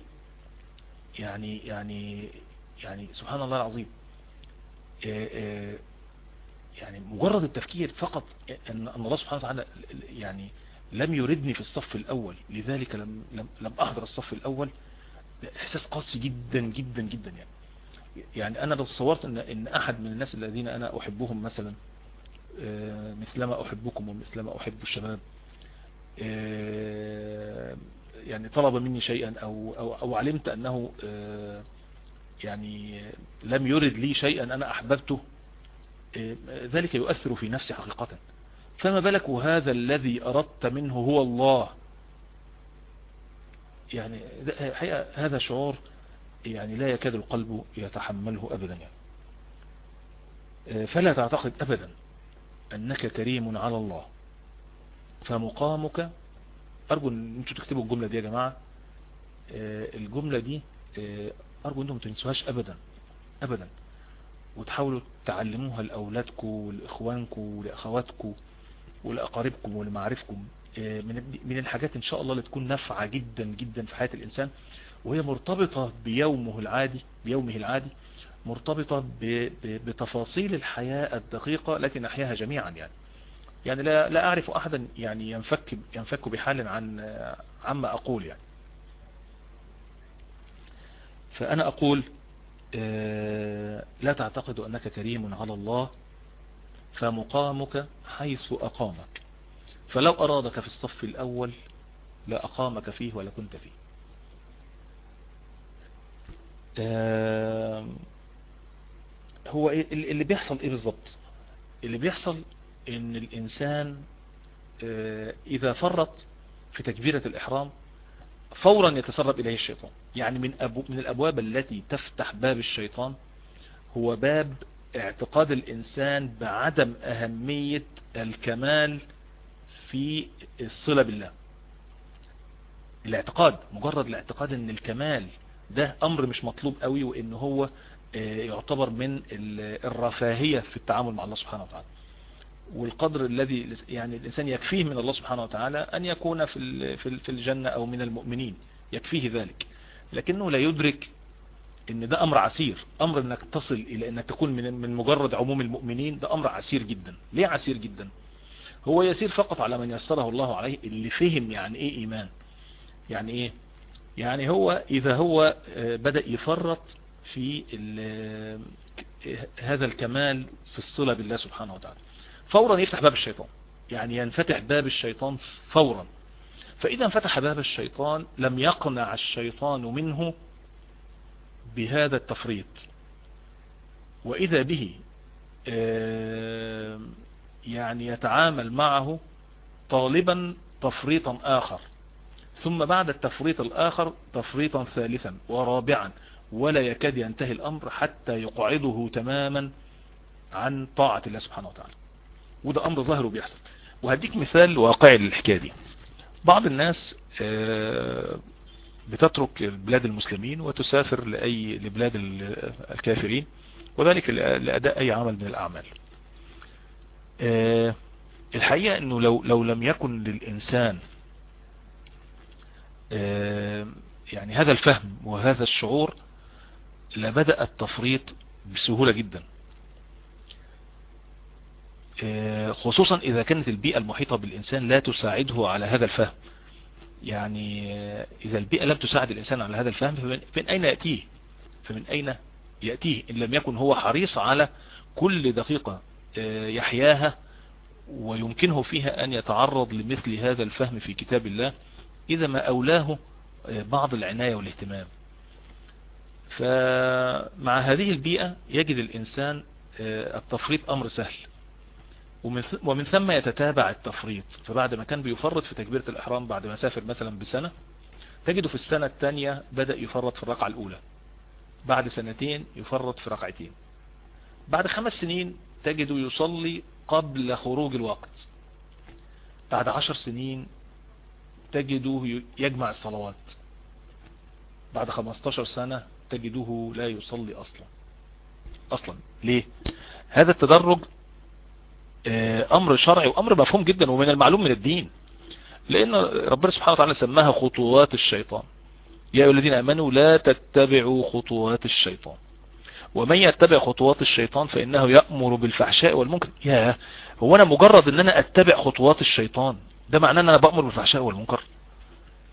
يعني يعني يعني سبحان الله العظيم. يعني مجرد التفكير فقط أن الله سبحانه وتعالى يعني لم يردني في الصف الأول. لذلك لم, لم, لم أحضر الصف الأول. إحساس قاسي جدا جدا جدا يعني. يعني أنا لو تصورت إن, إن أحد من الناس الذين أنا أحبهم مثلا مثلما أحبكم ومثلما أحب الشباب يعني طلب مني شيئا أو, أو, أو علمت أنه يعني لم يرد لي شيئا أنا أحببته ذلك يؤثر في نفسي حقيقة. فما بالك هذا الذي أردت منه هو الله؟ يعني حقيقة هذا شعور يعني لا يكاد القلب يتحمله أبدا يعني. فلا تعتقد أبدا أنك كريم على الله. فمقامك أرجو أن أنتم تكتبوا الجملة دي يا جماعة. الجملة دي أرجو أنتم تنسوهاش أبدا أبدا. وتحاولوا تعلموها لأولادكم ولإخوانكم ولأخواتكم ولأقاربكم ولمعارفكم. من الحاجات إن شاء الله اللي تكون نافعة جدا جدا في حياة الإنسان وهي مرتبطة بيومه العادي بيومه العادي مرتبطة بتفاصيل الحياة الدقيقة التي نحياها جميعا يعني. يعني لا, لا أعرف أحدا يعني ينفك, ينفك بحال عن عما أقول يعني. فأنا أقول لا تعتقد أنك كريم على الله فمقامك حيث أقامك. فلو أرادك في الصف الأول لأقامك فيه ولا كنت فيه. هو اللي بيحصل إيه بالظبط اللي بيحصل إن الإنسان إذا فرط في تكبيرة الإحرام فورا يتسرب إليه الشيطان. يعني من, أبو من الأبواب التي تفتح باب الشيطان هو باب اعتقاد الإنسان بعدم أهمية الكمال في الصلة بالله. الاعتقاد مجرد الاعتقاد إن الكمال ده أمر مش مطلوب قوي وإن هو يعتبر من الرفاهية في التعامل مع الله سبحانه وتعالى. والقدر الذي يعني الإنسان يكفيه من الله سبحانه وتعالى أن يكون في في الجنة أو من المؤمنين. يكفيه ذلك. لكنه لا يدرك إن ده أمر عسير. أمر إنك تصل إلى إنك تكون من من مجرد عموم المؤمنين ده أمر عسير جدا. ليه عسير جدا؟ هو يسير فقط على من يسره الله عليه اللي فهم يعني إيه إيمان. يعني إيه؟ يعني هو إذا هو بدأ يفرط في هذا الكمال في الصلة بالله سبحانه وتعالى. فورا يفتح باب الشيطان. يعني ينفتح باب الشيطان فورا. فإذا انفتح باب الشيطان لم يقنع الشيطان منه بهذا التفريط. وإذا به يعني يتعامل معه طالبا تفريطا آخر. ثم بعد التفريط الآخر تفريطا ثالثا ورابعا ولا يكاد ينتهي الأمر حتى يقعده تماما عن طاعة الله سبحانه وتعالى. وده أمر ظاهر وبيحصل. وهديك مثال واقعي للحكاية دي. بعض الناس بتترك بلاد المسلمين وتسافر لأي لبلاد الكافرين وذلك لأداء أي عمل من الأعمال. الحقيقة أنه لو, لو لم يكن للإنسان يعني هذا الفهم وهذا الشعور لبدأ التفريط بسهولة جدا. خصوصا إذا كانت البيئة المحيطة بالإنسان لا تساعده على هذا الفهم. يعني إذا البيئة لم تساعد الإنسان على هذا الفهم فمن أين يأتيه؟ فمن أين يأتيه إن لم يكن هو حريص على كل دقيقة يحياها ويمكنه فيها أن يتعرض لمثل هذا الفهم في كتاب الله إذا ما أولاه بعض العناية والاهتمام. فمع هذه البيئة يجد الإنسان التفريط أمر سهل. ومن ثم يتتابع التفريط. فبعد ما كان بيفرط في تكبيرة الإحرام بعد ما سافر مثلا بسنة تجده في السنة الثانية بدأ يفرط في الرقعة الأولى. بعد سنتين يفرط في ركعتين بعد خمس سنين تجده يصلي قبل خروج الوقت. بعد عشر سنين تجده يجمع الصلوات. بعد 15 سنة تجده لا يصلي أصلا. أصلا. ليه؟ هذا التدرج أمر شرعي وأمر مفهوم جدا ومن المعلوم من الدين. لأن ربنا سبحانه وتعالى سماها خطوات الشيطان. يا أيها الذين أمنوا لا تتبعوا خطوات الشيطان. ومن يتبع خطوات الشيطان فإنه يأمر بالفحشاء والمنكر. يا هو أنا مجرد أن أنا أتبع خطوات الشيطان ده معناه أن أنا بأمر بالفحشاء والمنكر؟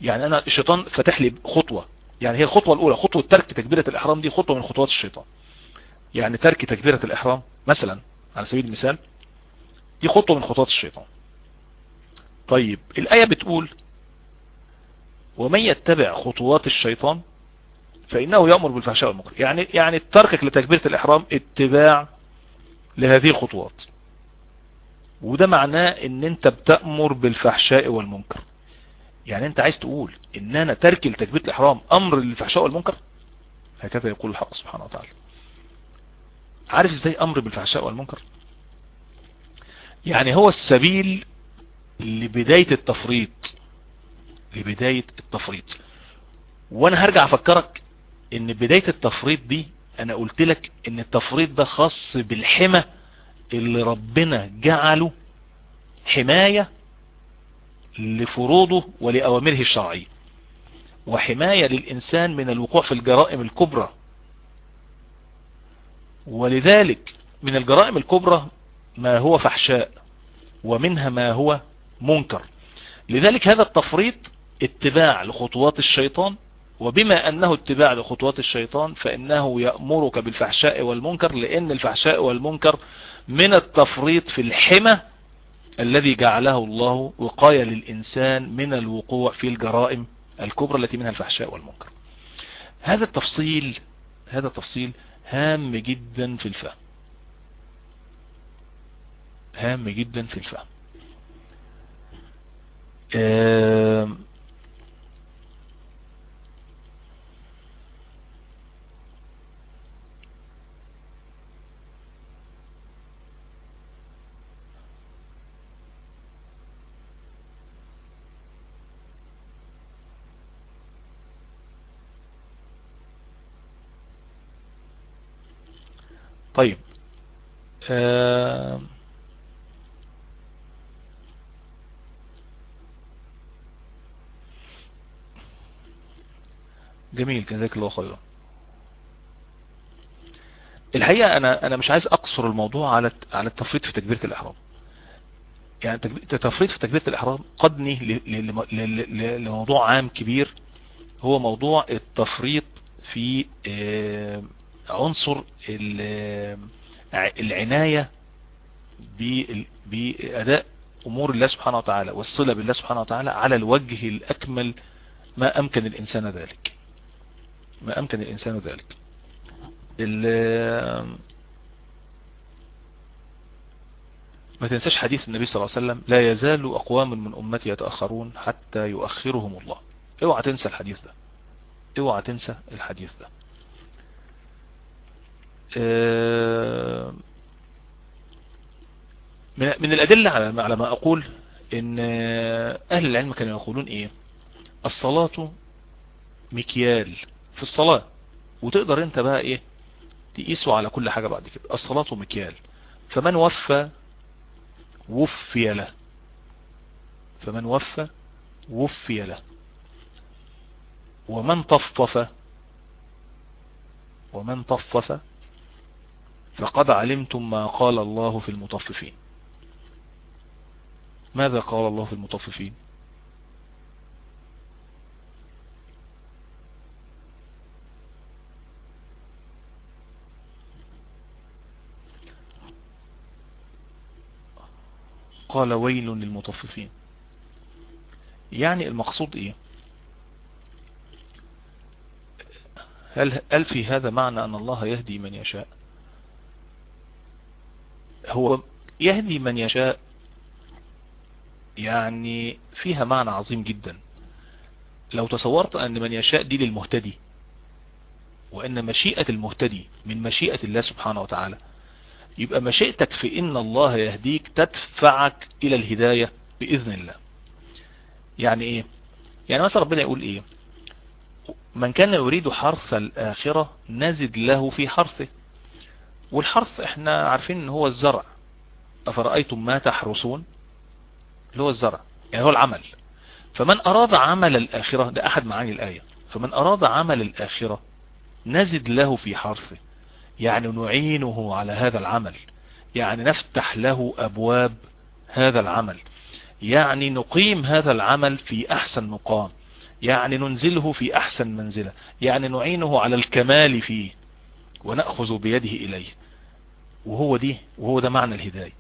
يعني أنا الشيطان فتح لي خطوة يعني هي الخطوة الأولى خطوة ترك تكبيرة الإحرام دي خطوة من خطوات الشيطان. يعني ترك تكبيرة الإحرام مثلا على سبيل المثال دي خطوة من خطوات الشيطان. طيب الآية بتقول ومن يتبع خطوات الشيطان فإنه يأمر بالفحشاء والمنكر. يعني يعني تركك لتكبيرة الإحرام اتباع لهذه الخطوات. وده معناه إن أنت بتأمر بالفحشاء والمنكر. يعني أنت عايز تقول إن أنا ترك لتكبيرة الإحرام أمر للفحشاء والمنكر؟ هكذا يقول الحق سبحانه وتعالى. عارف إزاي أمر بالفحشاء والمنكر؟ يعني هو السبيل لبداية التفريط. لبداية التفريط. وأنا هرجع أفكرك إن بداية التفريط دي أنا قلت لك إن التفريط ده خاص بالحمى اللي ربنا جعله حماية لفروضه ولأوامره الشرعية. وحماية للإنسان من الوقوع في الجرائم الكبرى. ولذلك من الجرائم الكبرى ما هو فحشاء ومنها ما هو منكر. لذلك هذا التفريط اتباع لخطوات الشيطان وبما أنه اتباع لخطوات الشيطان فإنه يأمرك بالفحشاء والمنكر لأن الفحشاء والمنكر من التفريط في الحمى الذي جعله الله وقاية للإنسان من الوقوع في الجرائم الكبرى التي منها الفحشاء والمنكر. هذا التفصيل هذا التفصيل هام جدا في الفهم. هام جدا في الفهم. طيب. آه جميل جزاك الله خيرا. الحقيقة أنا أنا مش عايز أقصر الموضوع على على التفريط في تكبيرة الإحرام. يعني التفريط في تكبيرة الإحرام قدني لموضوع عام كبير. هو موضوع التفريط في عنصر العناية بأداء أمور الله سبحانه وتعالى والصلة بالله سبحانه وتعالى على الوجه الأكمل ما أمكن الإنسان ذلك. ما أمكن الإنسان ذلك. ما تنساش حديث النبي صلى الله عليه وسلم لا يزال أقوام من أمتي يتأخرون حتى يؤخرهم الله. اوعى تنسى الحديث ده. اوعى تنسى الحديث ده. من الأدلة على ما أقول إن أهل العلم كانوا يقولون إيه؟ الصلاة مكيال في الصلاة. وتقدر أنت بقى إيه؟ تقيسه على كل حاجة بعد كده. الصلاة مكيال. فمن وفى وفي له. فمن وفى وفي له. ومن طفف ومن طفف فقد علمتم ما قال الله في المطففين. ماذا قال الله في المطففين؟ قال ويل للمطففين. يعني المقصود إيه؟ هل, هل في هذا معنى أن الله يهدي من يشاء؟ هو يهدي من يشاء يعني فيها معنى عظيم جدا. لو تصورت أن من يشاء دي للمهتدي وأن مشيئة المهتدي من مشيئة الله سبحانه وتعالى. يبقى مشيئتك في إن الله يهديك تدفعك إلى الهداية بإذن الله. يعني إيه؟ يعني مثلا ربنا يقول إيه؟ من كان يريد حرث الآخرة نزد له في حرثه. والحرث إحنا عارفين إن هو الزرع. أفرأيتم ما تحرسون اللي هو الزرع. يعني هو العمل. فمن أراد عمل الآخرة ده أحد معاني الآية. فمن أراد عمل الآخرة نزد له في حرثه يعني نعينه على هذا العمل. يعني نفتح له أبواب هذا العمل. يعني نقيم هذا العمل في أحسن مقام. يعني ننزله في أحسن منزلة. يعني نعينه على الكمال فيه. ونأخذ بيده إليه. وهو دي وهو ده معنى الهداية.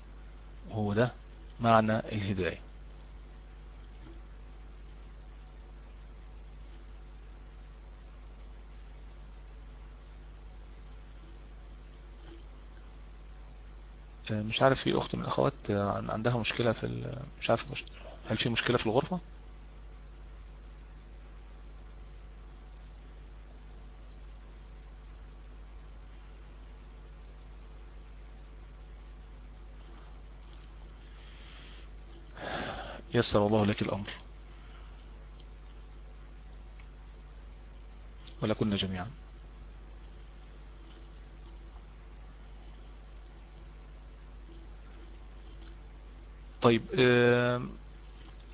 وهو ده معنى الهداية. مش عارف في أخت من الأخوات عندها مشكلة في مش عارف هل في مشكلة في الغرفة؟ يسر الله لك الأمر. ولكنا جميعا. طيب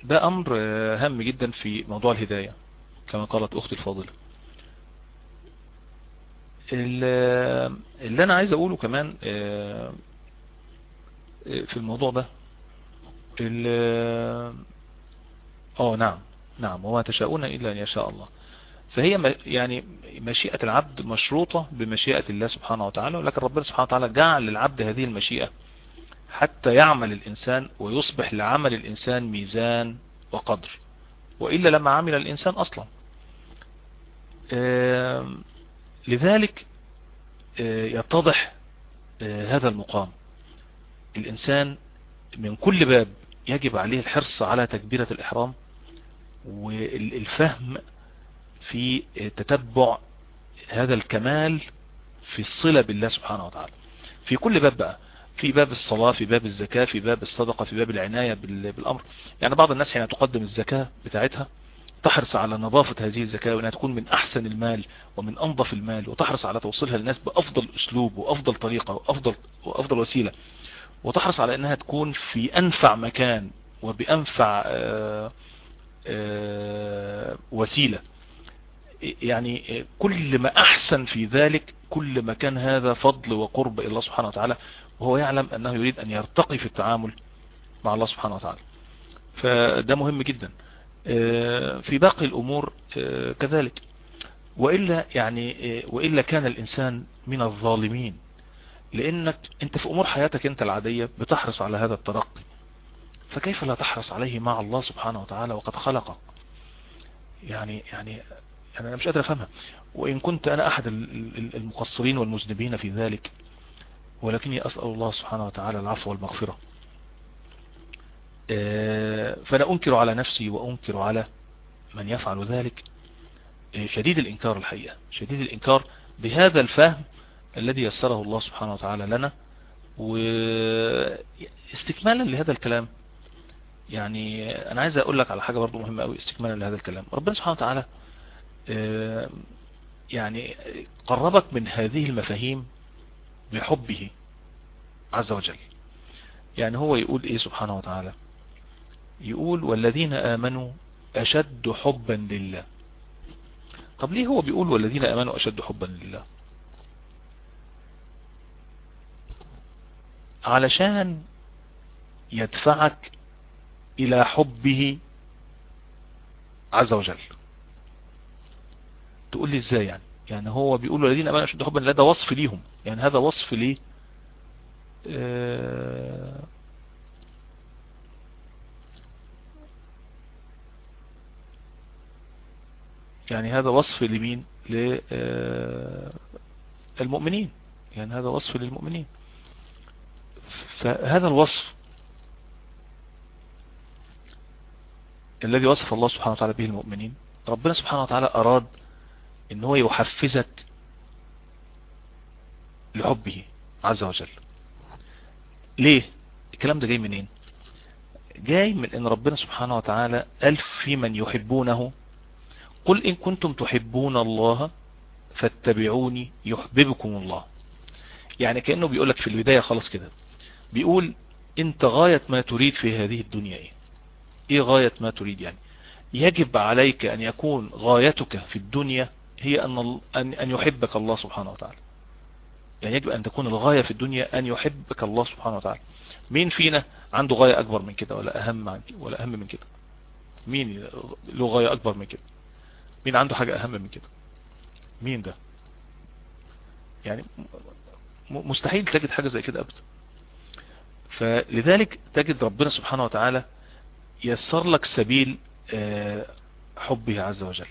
ده أمر هام جدا في موضوع الهداية كما قالت أختي الفاضلة. اللي أنا عايز أقوله كمان في الموضوع ده آه نعم نعم وما تشاءون إلا أن يشاء الله. فهي يعني مشيئة العبد مشروطة بمشيئة الله سبحانه وتعالى ولكن ربنا سبحانه وتعالى جعل للعبد هذه المشيئة حتى يعمل الإنسان ويصبح لعمل الإنسان ميزان وقدر. وإلا لما عمل الإنسان أصلا. لذلك يتضح هذا المقام. الإنسان من كل باب يجب عليه الحرص على تكبيرة الإحرام والفهم في تتبع هذا الكمال في الصلة بالله سبحانه وتعالى. في كل باب بقى في باب الصلاة في باب الزكاة في باب الصدقة في باب العناية بالأمر. يعني بعض الناس حين تقدم الزكاة بتاعتها تحرص على نظافة هذه الزكاة وإنها تكون من أحسن المال ومن أنظف المال وتحرص على توصيلها للناس بأفضل أسلوب وأفضل طريقة وافضل, وأفضل وسيلة. وتحرص على إنها تكون في أنفع مكان وبأنفع آآ آآ وسيلة. يعني كل ما أحسن في ذلك كل ما كان هذا فضل وقرب إلى الله سبحانه وتعالى وهو يعلم أنه يريد أن يرتقي في التعامل مع الله سبحانه وتعالى. فده مهم جدا. في باقي الأمور كذلك. وإلا يعني وإلا كان الإنسان من الظالمين. لأنك أنت في أمور حياتك أنت العادية بتحرص على هذا الترقي فكيف لا تحرص عليه مع الله سبحانه وتعالى وقد خلقك؟ يعني يعني يعني أنا مش قادر أفهمها. وإن كنت أنا أحد المقصرين والمذنبين في ذلك ولكني أسأل الله سبحانه وتعالى العفو والمغفرة. فلا أنكر على نفسي وأنكر على من يفعل ذلك. شديد الإنكار الحقيقة. شديد الإنكار بهذا الفهم الذي يسره الله سبحانه وتعالى لنا واستكمالا لهذا الكلام يعني أنا عايز أقول لك على حاجة برضو مهمة قوي استكمالا لهذا الكلام. ربنا سبحانه وتعالى يعني قربك من هذه المفاهيم بحبه عز وجل. يعني هو يقول إيه سبحانه وتعالى؟ يقول والذين آمنوا أشد حبا لله. طب ليه هو بيقول والذين آمنوا أشد حبا لله علشان يدفعك إلى حبه عز وجل. تقول لي إزاي يعني؟ يعني هو بيقول والذين آمنوا أشد حبا لله ده وصف ليهم. يعني هذا وصف ليه آه يعني هذا وصف لمين؟ للمؤمنين يعني هذا وصف للمؤمنين. فهذا الوصف الذي وصف الله سبحانه وتعالى به المؤمنين ربنا سبحانه وتعالى أراد إن هو يحفزك لحبه عز وجل. ليه؟ الكلام ده جاي منين؟ جاي من إن ربنا سبحانه وتعالى قال في من يحبونه قل إن كنتم تحبون الله فاتبعوني يحببكم الله. يعني كأنه بيقولك في البداية خلاص كده. بيقول انت غاية ما تريد في هذه الدنيا إيه؟ إيه غاية ما تريد يعني؟ يجب عليك أن يكون غايتك في الدنيا هي أن, أن يحبك الله سبحانه وتعالى. يعني يجب أن تكون الغاية في الدنيا أن يحبك الله سبحانه وتعالى. مين فينا عنده غاية أكبر من كده ولا أهم ولا أهم من كده؟ مين له غاية أكبر من كده؟ مين عنده حاجة أهم من كده؟ مين ده؟ يعني مستحيل تجد حاجة زي كده أبدا. فلذلك تجد ربنا سبحانه وتعالى يسر لك سبيل حبه عز وجل.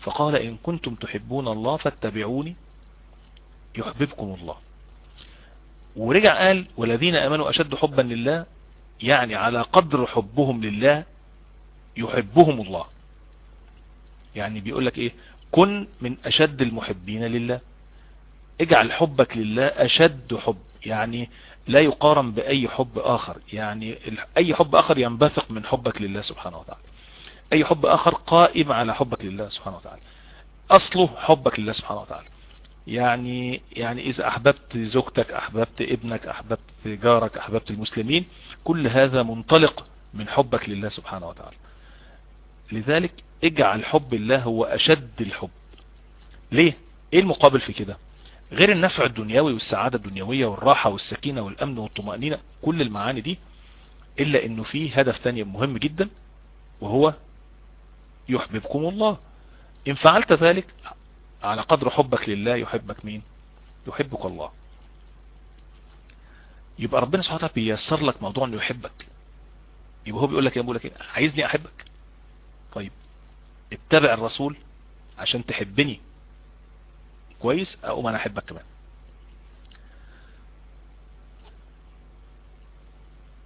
فقال إن كنتم تحبون الله فاتبعوني يحببكم الله. ورجع قال والذين أمنوا أشد حبا لله يعني على قدر حبهم لله يحبهم الله. يعني بيقول لك إيه؟ كن من أشد المحبين لله. اجعل حبك لله أشد حب. يعني لا يقارن بأي حب آخر. يعني أي حب آخر ينبثق من حبك لله سبحانه وتعالى. أي حب آخر قائم على حبك لله سبحانه وتعالى. أصله حبك لله سبحانه وتعالى. يعني يعني إذا أحببت زوجتك أحببت ابنك أحببت جارك أحببت المسلمين كل هذا منطلق من حبك لله سبحانه وتعالى. لذلك اجعل حب الله هو أشد الحب. ليه؟ إيه المقابل في كده؟ غير النفع الدنيوي والسعادة الدنيوية والراحة والسكينة والأمن والطمأنينة كل المعاني دي إلا إنه فيه هدف تاني مهم جدا وهو يحببكم الله. إن فعلت ذلك على قدر حبك لله يحبك مين؟ يحبك الله. يبقى ربنا سبحانه وتعالى بيسر لك موضوع إنه يحبك. يبقى هو بيقول لك يقول لك إيه؟ عايزني أحبك. طيب اتبع الرسول عشان تحبني. كويس اقوم أنا أحبك كمان.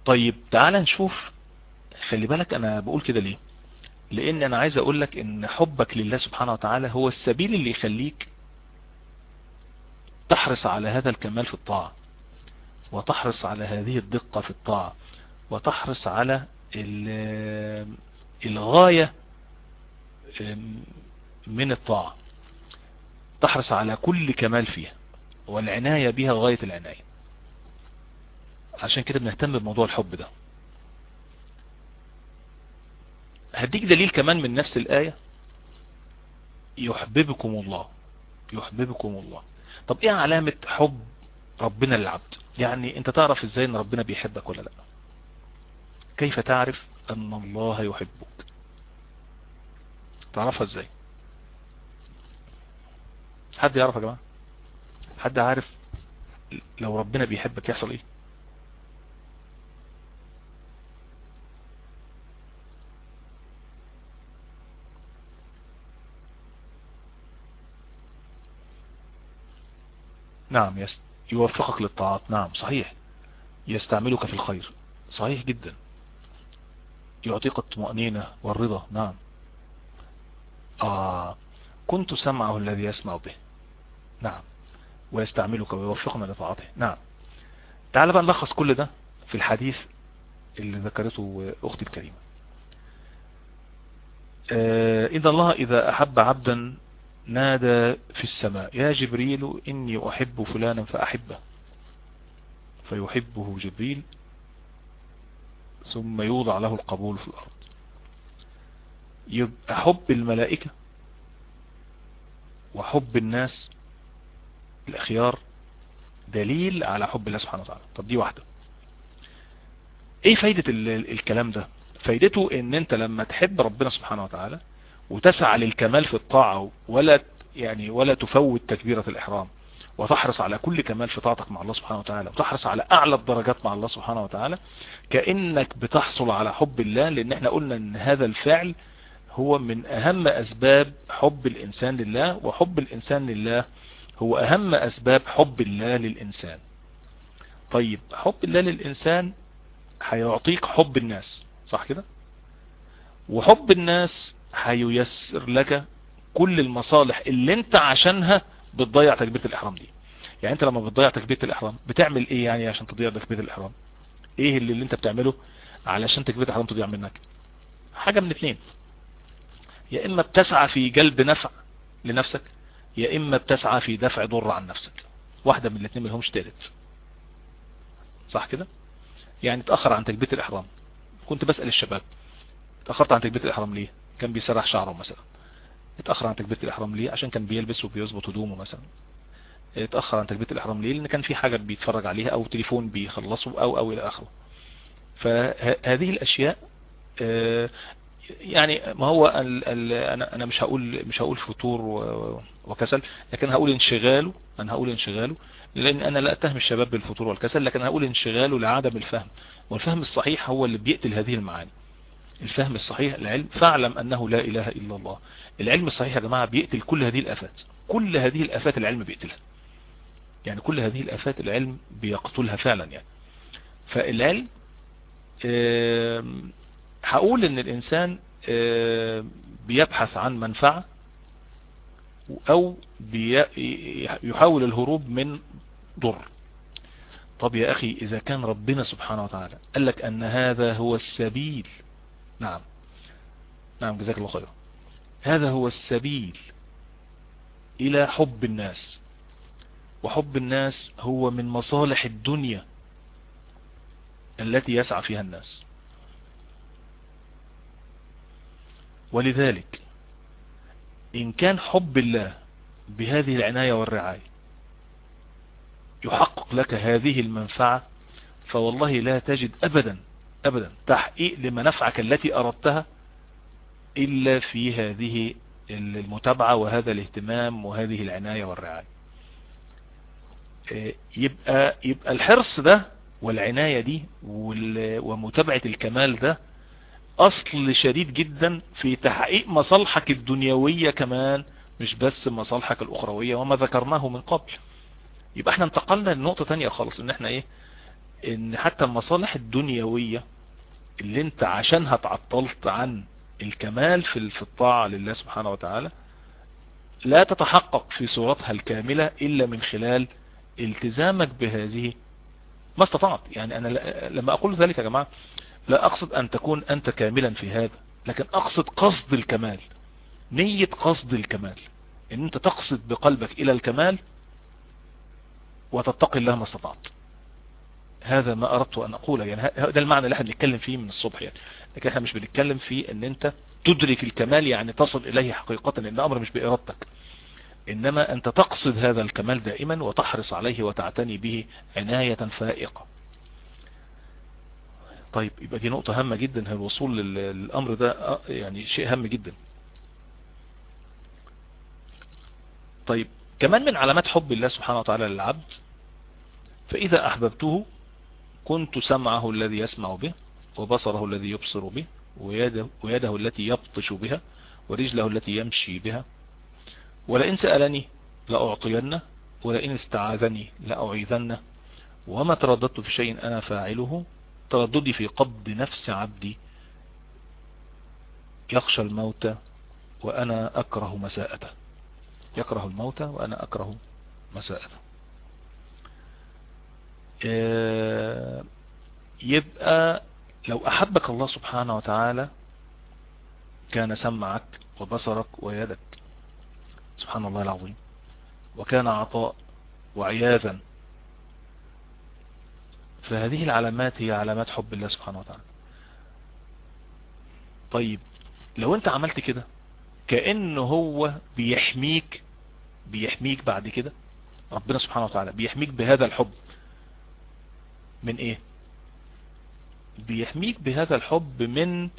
طيب تعال نشوف. خلي بالك أنا بقول كده ليه؟ لأن أنا عايز أقول لك إن حبك لله سبحانه وتعالى هو السبيل اللي يخليك تحرص على هذا الكمال في الطاعة وتحرص على هذه الدقة في الطاعة وتحرص على الغاية من الطاعة. تحرص على كل كمال فيها والعناية بها غاية العناية. عشان كده بنهتم بموضوع الحب ده. هديك دليل كمان من نفس الآية. يحببكم الله. يحببكم الله. طب إيه علامة حب ربنا للعبد؟ يعني أنت تعرف إزاي إن ربنا بيحبك ولا لأ؟ كيف تعرف أن الله يحبك؟ تعرفها إزاي؟ حد يعرف يا جماعة؟ حد عارف لو ربنا بيحبك يحصل إيه؟ نعم يوفقك للطاعات. نعم صحيح. يستعملك في الخير. صحيح جدا. يعطيك الطمأنينة والرضا. نعم. آه. كنت سمعه الذي يسمع به. نعم. ويستعملك ويوفقنا لطاعته نعم. تعال بقى نلخص كل ده في الحديث اللي ذكرته أختي الكريمة. آه إذا الله إذا أحب عبدا نادى في السماء. يا جبريل إني أحب فلانا فأحبه. فيحبه جبريل ثم يوضع له القبول في الأرض. يبقى حب الملائكة وحب الناس الأخيار دليل على حب الله سبحانه وتعالى. طب دي واحدة. إيه فايدة الكلام ده؟ فايدته إن أنت لما تحب ربنا سبحانه وتعالى وتسعى للكمال في الطاعة ولا يعني ولا تفوت تكبيرة الإحرام وتحرص على كل كمال في طاعتك مع الله سبحانه وتعالى وتحرص على أعلى الدرجات مع الله سبحانه وتعالى كأنك بتحصل على حب الله لأن إحنا قلنا أن هذا الفعل هو من أهم أسباب حب الإنسان لله وحب الإنسان لله هو أهم أسباب حب الله للإنسان. طيب حب الله للإنسان هيعطيك حب الناس صح كده؟ وحب الناس هييسر لك كل المصالح اللي انت عشانها بتضيع تكبيرة الإحرام دي. يعني انت لما بتضيع تكبيرة الإحرام بتعمل إيه يعني عشان تضيع تكبيرة الإحرام؟ إيه اللي, اللي انت بتعمله علشان تكبيرة الإحرام تضيع منك؟ حاجة من اتنين. يا إما بتسعى في جلب نفع لنفسك يا إما بتسعى في دفع ضر عن نفسك. واحدة من الاتنين ملهمش تالت. صح كده؟ يعني تأخر عن تكبيرة الإحرام. كنت بسأل الشباب تأخرت عن تكبيرة الإحرام ليه؟ كان بيسرح شعره مثلا. اتأخر عن تكبيرة الإحرام ليه؟ عشان كان بيلبس وبيظبط هدومه مثلا. اتأخر عن تكبيرة الإحرام ليه؟ لأن كان في حاجة بيتفرج عليها أو تليفون بيخلصه أو أو إلى آخره. فهذه الأشياء يعني ما هو ال ال أنا أنا مش هقول مش هقول فتور وكسل لكن هقول انشغاله أنا هقول انشغاله لأن أنا لا أتهم الشباب بالفتور والكسل لكن هقول انشغاله لعدم الفهم. والفهم الصحيح هو اللي بيقتل هذه المعاني. الفهم الصحيح العلم فاعلم أنه لا إله إلا الله. العلم الصحيح يا جماعة بيقتل كل هذه الآفات. كل هذه الآفات العلم بيقتلها. يعني كل هذه الآفات العلم بيقتلها فعلا يعني. فالعلم هقول إن الإنسان بيبحث عن منفعة أو يحاول الهروب من ضر. طب يا أخي إذا كان ربنا سبحانه وتعالى قال لك أن هذا هو السبيل نعم نعم جزاك الله خيرا. هذا هو السبيل إلى حب الناس. وحب الناس هو من مصالح الدنيا التي يسعى فيها الناس. ولذلك إن كان حب الله بهذه العناية والرعاية يحقق لك هذه المنفعة فوالله لا تجد أبدا أبدا تحقيق لمنافعك التي أردتها إلا في هذه المتابعة وهذا الاهتمام وهذه العناية والرعاية. يبقى, يبقى الحرص ده والعناية دي ومتابعة الكمال ده أصل شديد جدا في تحقيق مصالحك الدنيوية كمان مش بس مصالحك الأخروية وما ذكرناه من قبل. يبقى إحنا انتقلنا لنقطة تانية خالص إن إحنا إيه؟ إن حتى المصالح الدنيوية اللي أنت عشانها تعطلت عن الكمال في الطاعة لله سبحانه وتعالى لا تتحقق في صورتها الكاملة إلا من خلال التزامك بهذه ما استطعت. يعني أنا لما أقول ذلك يا جماعة لا أقصد أن تكون أنت كاملا في هذا لكن أقصد قصد الكمال نية قصد الكمال. إن أنت تقصد بقلبك إلى الكمال وتتقي الله ما استطعت. هذا ما أردت أن اقوله يعني ده المعنى اللي إحنا بنتكلم فيه من الصبح يعني. لكن إحنا مش بنتكلم فيه إن أنت تدرك الكمال يعني تصل إليه حقيقة لأن أمر مش بإرادتك. إنما أنت تقصد هذا الكمال دائما وتحرص عليه وتعتني به عناية فائقة. طيب يبقى دي نقطة هامة جدا. الوصول للأمر ده يعني شيء هام جدا؟ طيب كمان من علامات حب الله سبحانه وتعالى للعبد فإذا أحببته كنت سمعه الذي يسمع به وبصره الذي يبصر به ويده, ويده التي يبطش بها ورجله التي يمشي بها. ولئن سألني لأعطينه ولئن استعاذني لأعيذنه. وما ترددت في شيء أنا فاعله ترددي في قبض نفس عبدي. يخشى الموت وأنا أكره مساءته. يكره الموت وأنا أكره مساءته. آه، يبقى لو أحبك الله سبحانه وتعالى كان سمعك وبصرك ويدك. سبحان الله العظيم. وكان عطاء وعياذا فهذه العلامات هي علامات حب الله سبحانه وتعالى. طيب لو انت عملت كده كأنه هو بيحميك بيحميك بعد كده ربنا سبحانه وتعالى بيحميك بهذا الحب. من إيه؟ بيحميك بهذا الحب من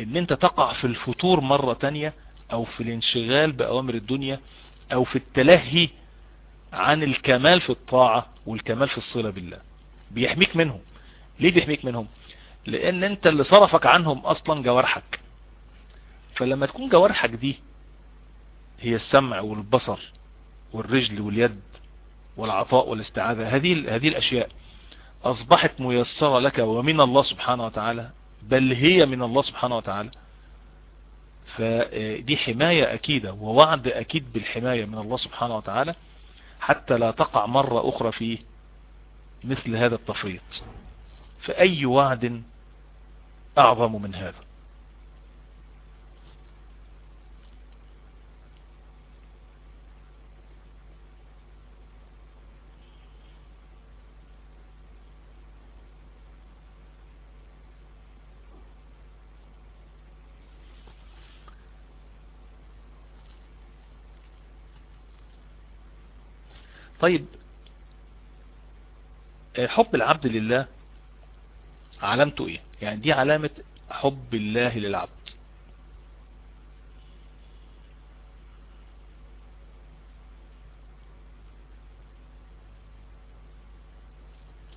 إن أنت تقع في الفتور مرة تانية أو في الانشغال بأوامر الدنيا أو في التلهي عن الكمال في الطاعة والكمال في الصلة بالله. بيحميك منهم. ليه بيحميك منهم؟ لأن أنت اللي صرفك عنهم أصلا جوارحك. فلما تكون جوارحك دي هي السمع والبصر والرجل واليد والعطاء والاستعاذة هذه هذه الأشياء أصبحت ميسرة لك ومن الله سبحانه وتعالى بل هي من الله سبحانه وتعالى. فدي حماية أكيدة ووعد أكيد بالحماية من الله سبحانه وتعالى حتى لا تقع مرة أخرى في مثل هذا التفريط. فأي وعد أعظم من هذا؟ طيب حب العبد لله علامته إيه؟ يعني دي علامة حب الله للعبد.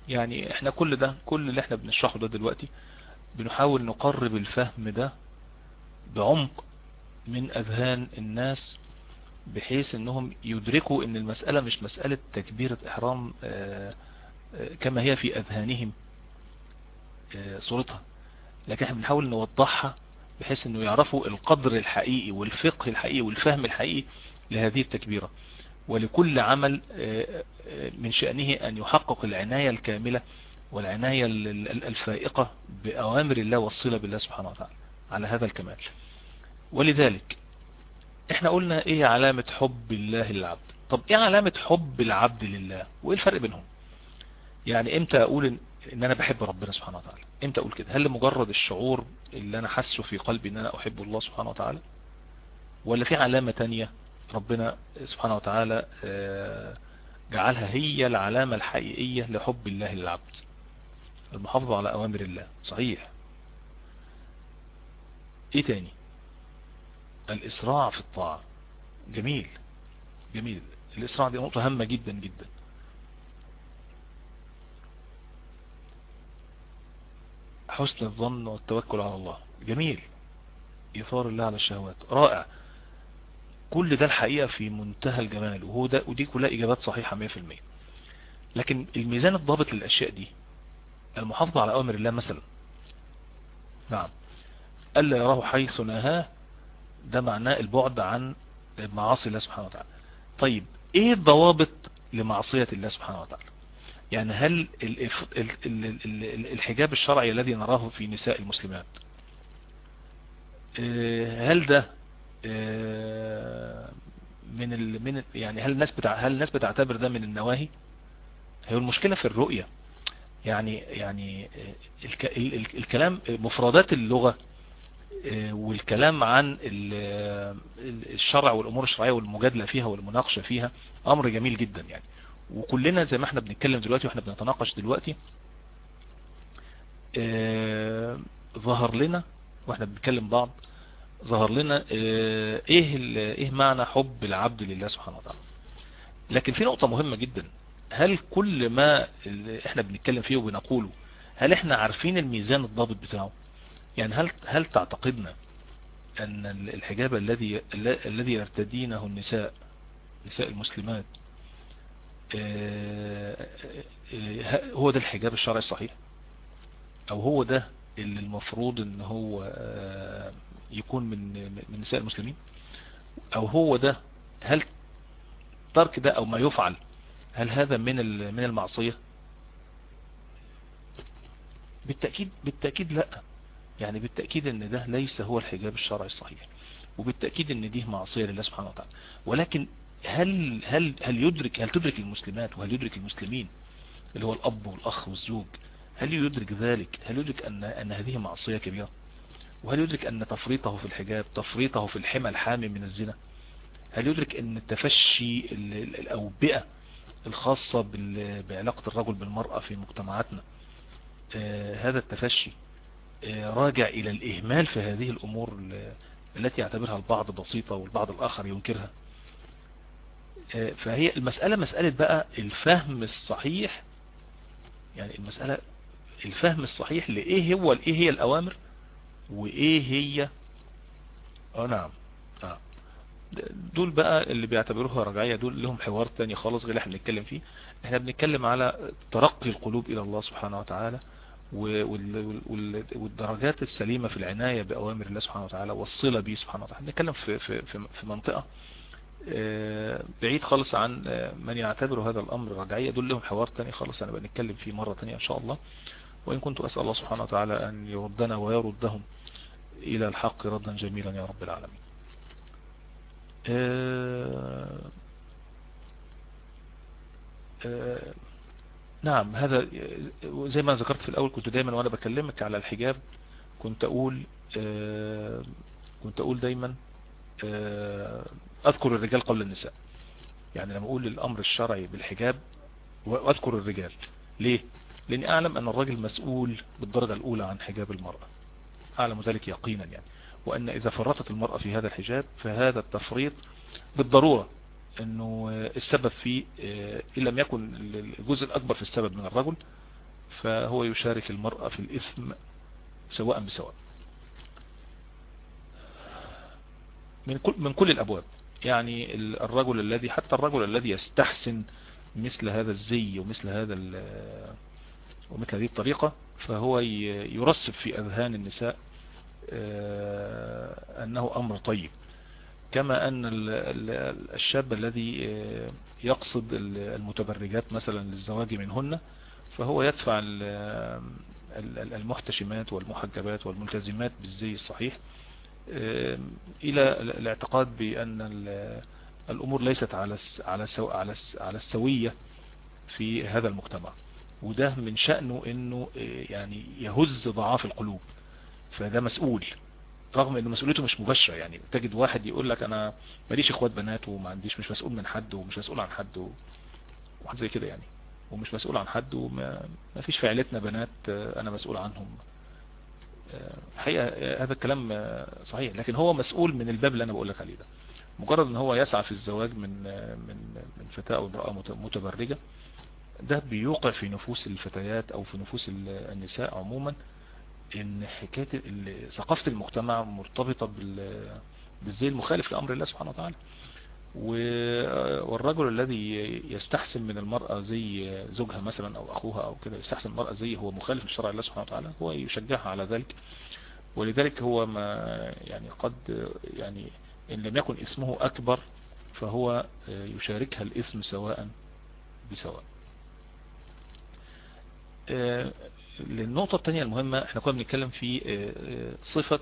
يعني إحنا كل ده كل اللي إحنا بنشرحه ده دلوقتي بنحاول نقرب الفهم ده بعمق من أذهان الناس بحيث إنهم يدركوا إن المسألة مش مسألة تكبيرة إحرام آه، كما هي في أذهانهم آه، صورتها. لكن إحنا بنحاول نوضحها بحيث إنه يعرفوا القدر الحقيقي والفقه الحقيقي والفهم الحقيقي لهذه التكبيرة. ولكل عمل من شأنه أن يحقق العناية الكاملة والعناية الفائقة بأوامر الله والصلة بالله سبحانه وتعالى على هذا الكمال. ولذلك إحنا قلنا إيه علامة حب الله للعبد؟ طب إيه علامة حب العبد لله؟ وإيه الفرق بينهم؟ يعني إمتى أقول ان, إن أنا بحب ربنا سبحانه وتعالى؟ إمتى أقول كده؟ هل لمجرد الشعور اللي أنا حاسه في قلبي إن أنا أحب الله سبحانه وتعالى؟ ولا في علامة تانية ربنا سبحانه وتعالى آه، جعلها هي العلامة الحقيقية لحب الله للعبد؟ المحافظة على أوامر الله. صحيح. إيه تاني؟ الإسراع في الطاعة. جميل. جميل. الإسراع دي نقطة هامة جدا جدا. حسن الظن والتوكل على الله. جميل. إثار الله على الشهوات. رائع. كل ده الحقيقة في منتهى الجمال وهو ده ودي كلها إجابات صحيحة 100% لكن الميزان الضابط للأشياء دي المحافظة على أوامر الله مثلا. نعم. ألا يراه حيث نهاه ده معناه البعد عن معاصي الله سبحانه وتعالى. طيب إيه الضوابط لمعصية الله سبحانه وتعالى؟ يعني هل الحجاب الشرعي الذي نراه في نساء المسلمات آه، هل ده من ال من يعني هل الناس هل الناس بتعتبر ده من النواهي؟ هي المشكلة في الرؤية. يعني يعني الك الكلام مفردات اللغة والكلام عن الشرع والأمور الشرعية والمجادلة فيها والمناقشة فيها أمر جميل جدا يعني. وكلنا زي ما إحنا بنتكلم دلوقتي وإحنا بنتناقش دلوقتي ظهر لنا وإحنا بنتكلم بعض ظهر لنا إيه إيه معنى حب العبد لله سبحانه وتعالى؟ لكن في نقطة مهمة جدا. هل كل ما إحنا بنتكلم فيه وبنقوله هل إحنا عارفين الميزان الضابط بتاعه؟ يعني هل هل تعتقدنا أن الحجاب الذي الذي يرتدينه النساء نساء المسلمات هو ده الحجاب الشرعي الصحيح؟ أو هو ده اللي المفروض إن هو يكون من من نساء المسلمين؟ أو هو ده هل ترك ده أو ما يفعل هل هذا من من المعصية؟ بالتأكيد بالتأكيد لا. يعني بالتأكيد إن ده ليس هو الحجاب الشرعي الصحيح وبالتأكيد إن دي معصية لله سبحانه وتعالى. ولكن هل هل هل يدرك هل تدرك المسلمات وهل يدرك المسلمين اللي هو الأب والأخ والزوج هل يدرك ذلك هل يدرك أن أن هذه معصية كبيرة وهل يدرك أن تفريطه في الحجاب تفريطه في الحمى الحامي من الزنا هل يدرك أن التفشي الأوبئة الخاصة بعلاقة الرجل بالمرأة في مجتمعاتنا آه هذا التفشي آه راجع إلى الإهمال في هذه الأمور التي يعتبرها البعض بسيطة والبعض الآخر ينكرها فهي المسألة مسألة بقى الفهم الصحيح. يعني المسألة الفهم الصحيح لإيه هو إيه هي الأوامر وإيه هي آه نعم. آه. دول بقى اللي بيعتبروها رجعية دول لهم حوار تاني خالص غير اللي إحنا بنتكلم فيه. إحنا بنتكلم على ترقي القلوب إلى الله سبحانه وتعالى والدرجات السليمة في العناية بأوامر الله سبحانه وتعالى والصلة به سبحانه وتعالى. في, في منطقة بعيد خالص عن من يعتبر هذا الأمر رجعية دول لهم حوار تاني خالص أنا بنتكلم فيه مرة تانية إن شاء الله. وإن كنت أسأل الله سبحانه وتعالى أن يردنا ويردهم إلى الحق ردا جميلا يا رب العالمين. آه آه نعم هذا زي ما ذكرت في الأول كنت دايما وأنا بكلمك على الحجاب كنت أقول آه كنت أقول دايما أذكر الرجال قبل النساء. يعني لما أقول الأمر الشرعي بالحجاب وأذكر الرجال. ليه؟ لأني أعلم أن الرجل مسؤول بالدرجة الأولى عن حجاب المرأة. أعلم ذلك يقينا يعني. وأن إذا فرطت المرأة في هذا الحجاب فهذا التفريط بالضرورة أنه السبب فيه إن لم يكن الجزء الأكبر في السبب من الرجل فهو يشارك المرأة في الإثم سواء بسواء. من كل من كل الأبواب. يعني الرجل الذي حتى الرجل الذي يستحسن مثل هذا الزي ومثل هذا ومثل هذه الطريقة فهو يرسب في أذهان النساء أنه أمر طيب. كما أن الشاب الذي يقصد المتبرجات مثلا للزواج منهن فهو يدفع المحتشمات والمحجبات والملتزمات بالزي الصحيح إلى الاعتقاد بأن الأمور ليست على على على السوية في هذا المجتمع. وده من شأنه إنه يعني يهز ضعاف القلوب. فده مسؤول. رغم إن مسؤوليته مش مباشرة يعني تجد واحد يقول لك أنا ماليش إخوات بنات وما عنديش مش مسؤول من حد ومش مسؤول عن حد وحد زي كده يعني. ومش مسؤول عن حد وما ما فيش في عيلتنا بنات أنا مسؤول عنهم. الحقيقة هذا الكلام صحيح. لكن هو مسؤول من الباب اللي أنا بقول لك عليه ده. مجرد إن هو يسعى في الزواج من من من فتاة أو امرأة متبرجة ده بيوقع في نفوس الفتيات أو في نفوس النساء عموما إن حكاية ثقافة المجتمع مرتبطة بالزي المخالف لأمر الله سبحانه وتعالى. والرجل الذي يستحسن من المرأة زي زوجها مثلا أو أخوها أو كده يستحسن المرأة زي هو مخالف لشرع الله سبحانه وتعالى هو يشجعها على ذلك. ولذلك هو ما يعني قد يعني إن لم يكن اسمه أكبر فهو يشاركها الاسم سواء بسواء. للنقطة الثانية المهمة إحنا كنا بنتكلم في صفة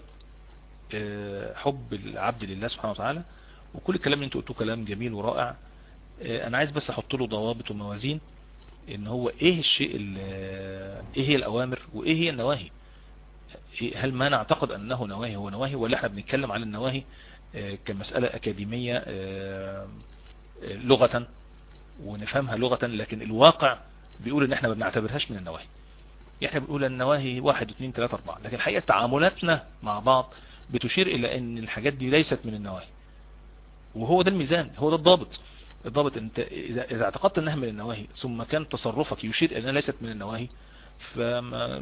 حب العبد لله سبحانه وتعالى. وكل الكلام اللي أنتوا قلتوه كلام جميل ورائع. أنا عايز بس أحط له ضوابط وموازين إن هو إيه الشيء إيه هي الأوامر وإيه هي النواهي. هل ما نعتقد أنه نواهي هو نواهي؟ ولا إحنا بنتكلم عن النواهي كمسألة أكاديمية لغة ونفهمها لغة لكن الواقع بيقول إن إحنا ما بنعتبرهاش من النواهي. إحنا بنقول النواهي واحد اثنين ثلاثة أربعة لكن الحقيقة تعاملاتنا مع بعض بتشير إلى إن الحاجات دي ليست من النواهي. وهو ده الميزان هو ده الضابط. الضابط انت إذا, إذا اعتقدت إنها من النواهي ثم كان تصرفك يشير إنها ليست من النواهي فما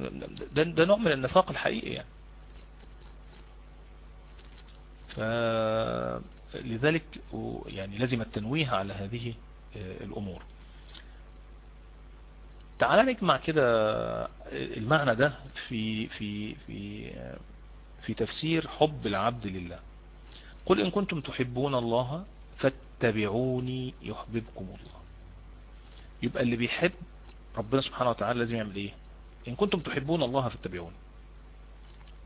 ده, ده نوع من النفاق الحقيقي يعني. فلذلك يعني لازم التنويه على هذه الأمور. تعال نجمع كده المعنى ده في في في في تفسير حب العبد لله. قل إن كنتم تحبون الله فاتبعوني يحببكم الله. يبقى اللي بيحب ربنا سبحانه وتعالى لازم يعمل إيه؟ إن كنتم تحبون الله فاتبعوني.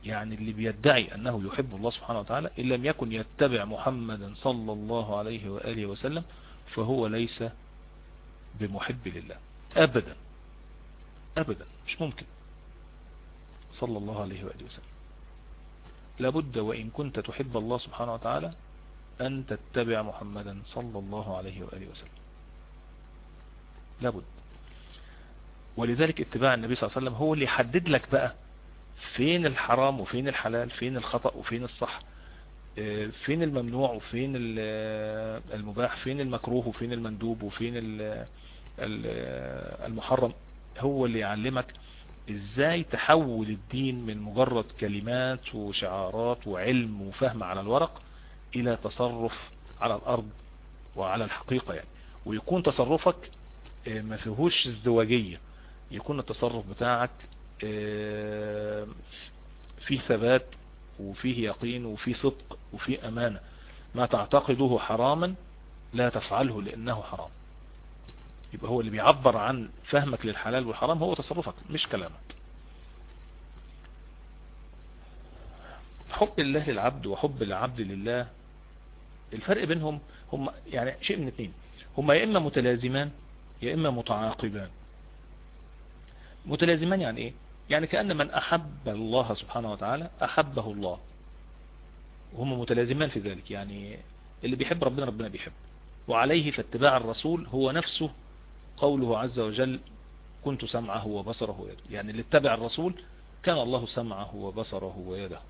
يعني اللي بيدعي أنه يحب الله سبحانه وتعالى إن لم يكن يتبع محمدا صلى الله عليه وآله وسلم فهو ليس بمحب لله. أبدا. أبدا. مش ممكن. صلى الله عليه وآله وسلم. لابد وإن كنت تحب الله سبحانه وتعالى أن تتبع محمدا صلى الله عليه وآله وسلم. لابد. ولذلك اتباع النبي صلى الله عليه وسلم هو اللي يحدد لك بقى فين الحرام وفين الحلال فين الخطأ وفين الصح فين الممنوع وفين المباح فين المكروه وفين المندوب وفين المحرم. هو اللي يعلمك إزاي تحول الدين من مجرد كلمات وشعارات وعلم وفهم على الورق إلى تصرف على الأرض وعلى الحقيقة يعني؟ ويكون تصرفك ما فيهوش ازدواجية. يكون التصرف بتاعك فيه ثبات وفيه يقين وفيه صدق وفيه أمانة. ما تعتقده حراما لا تفعله لأنه حرام. يبقى هو اللي بيعبر عن فهمك للحلال والحرام هو تصرفك مش كلامك. حب الله للعبد وحب العبد لله الفرق بينهم هم يعني شيء من اثنين هم يا إما متلازمان يا إما متعاقبان. متلازمان يعني إيه؟ يعني كأن من أحب الله سبحانه وتعالى أحبه الله. وهم متلازمان في ذلك يعني اللي بيحب ربنا ربنا بيحب. وعليه فاتباع الرسول هو نفسه قوله عز وجل كنت سمعه وبصره ويده. يعني اللي اتبع الرسول كان الله سمعه وبصره ويده.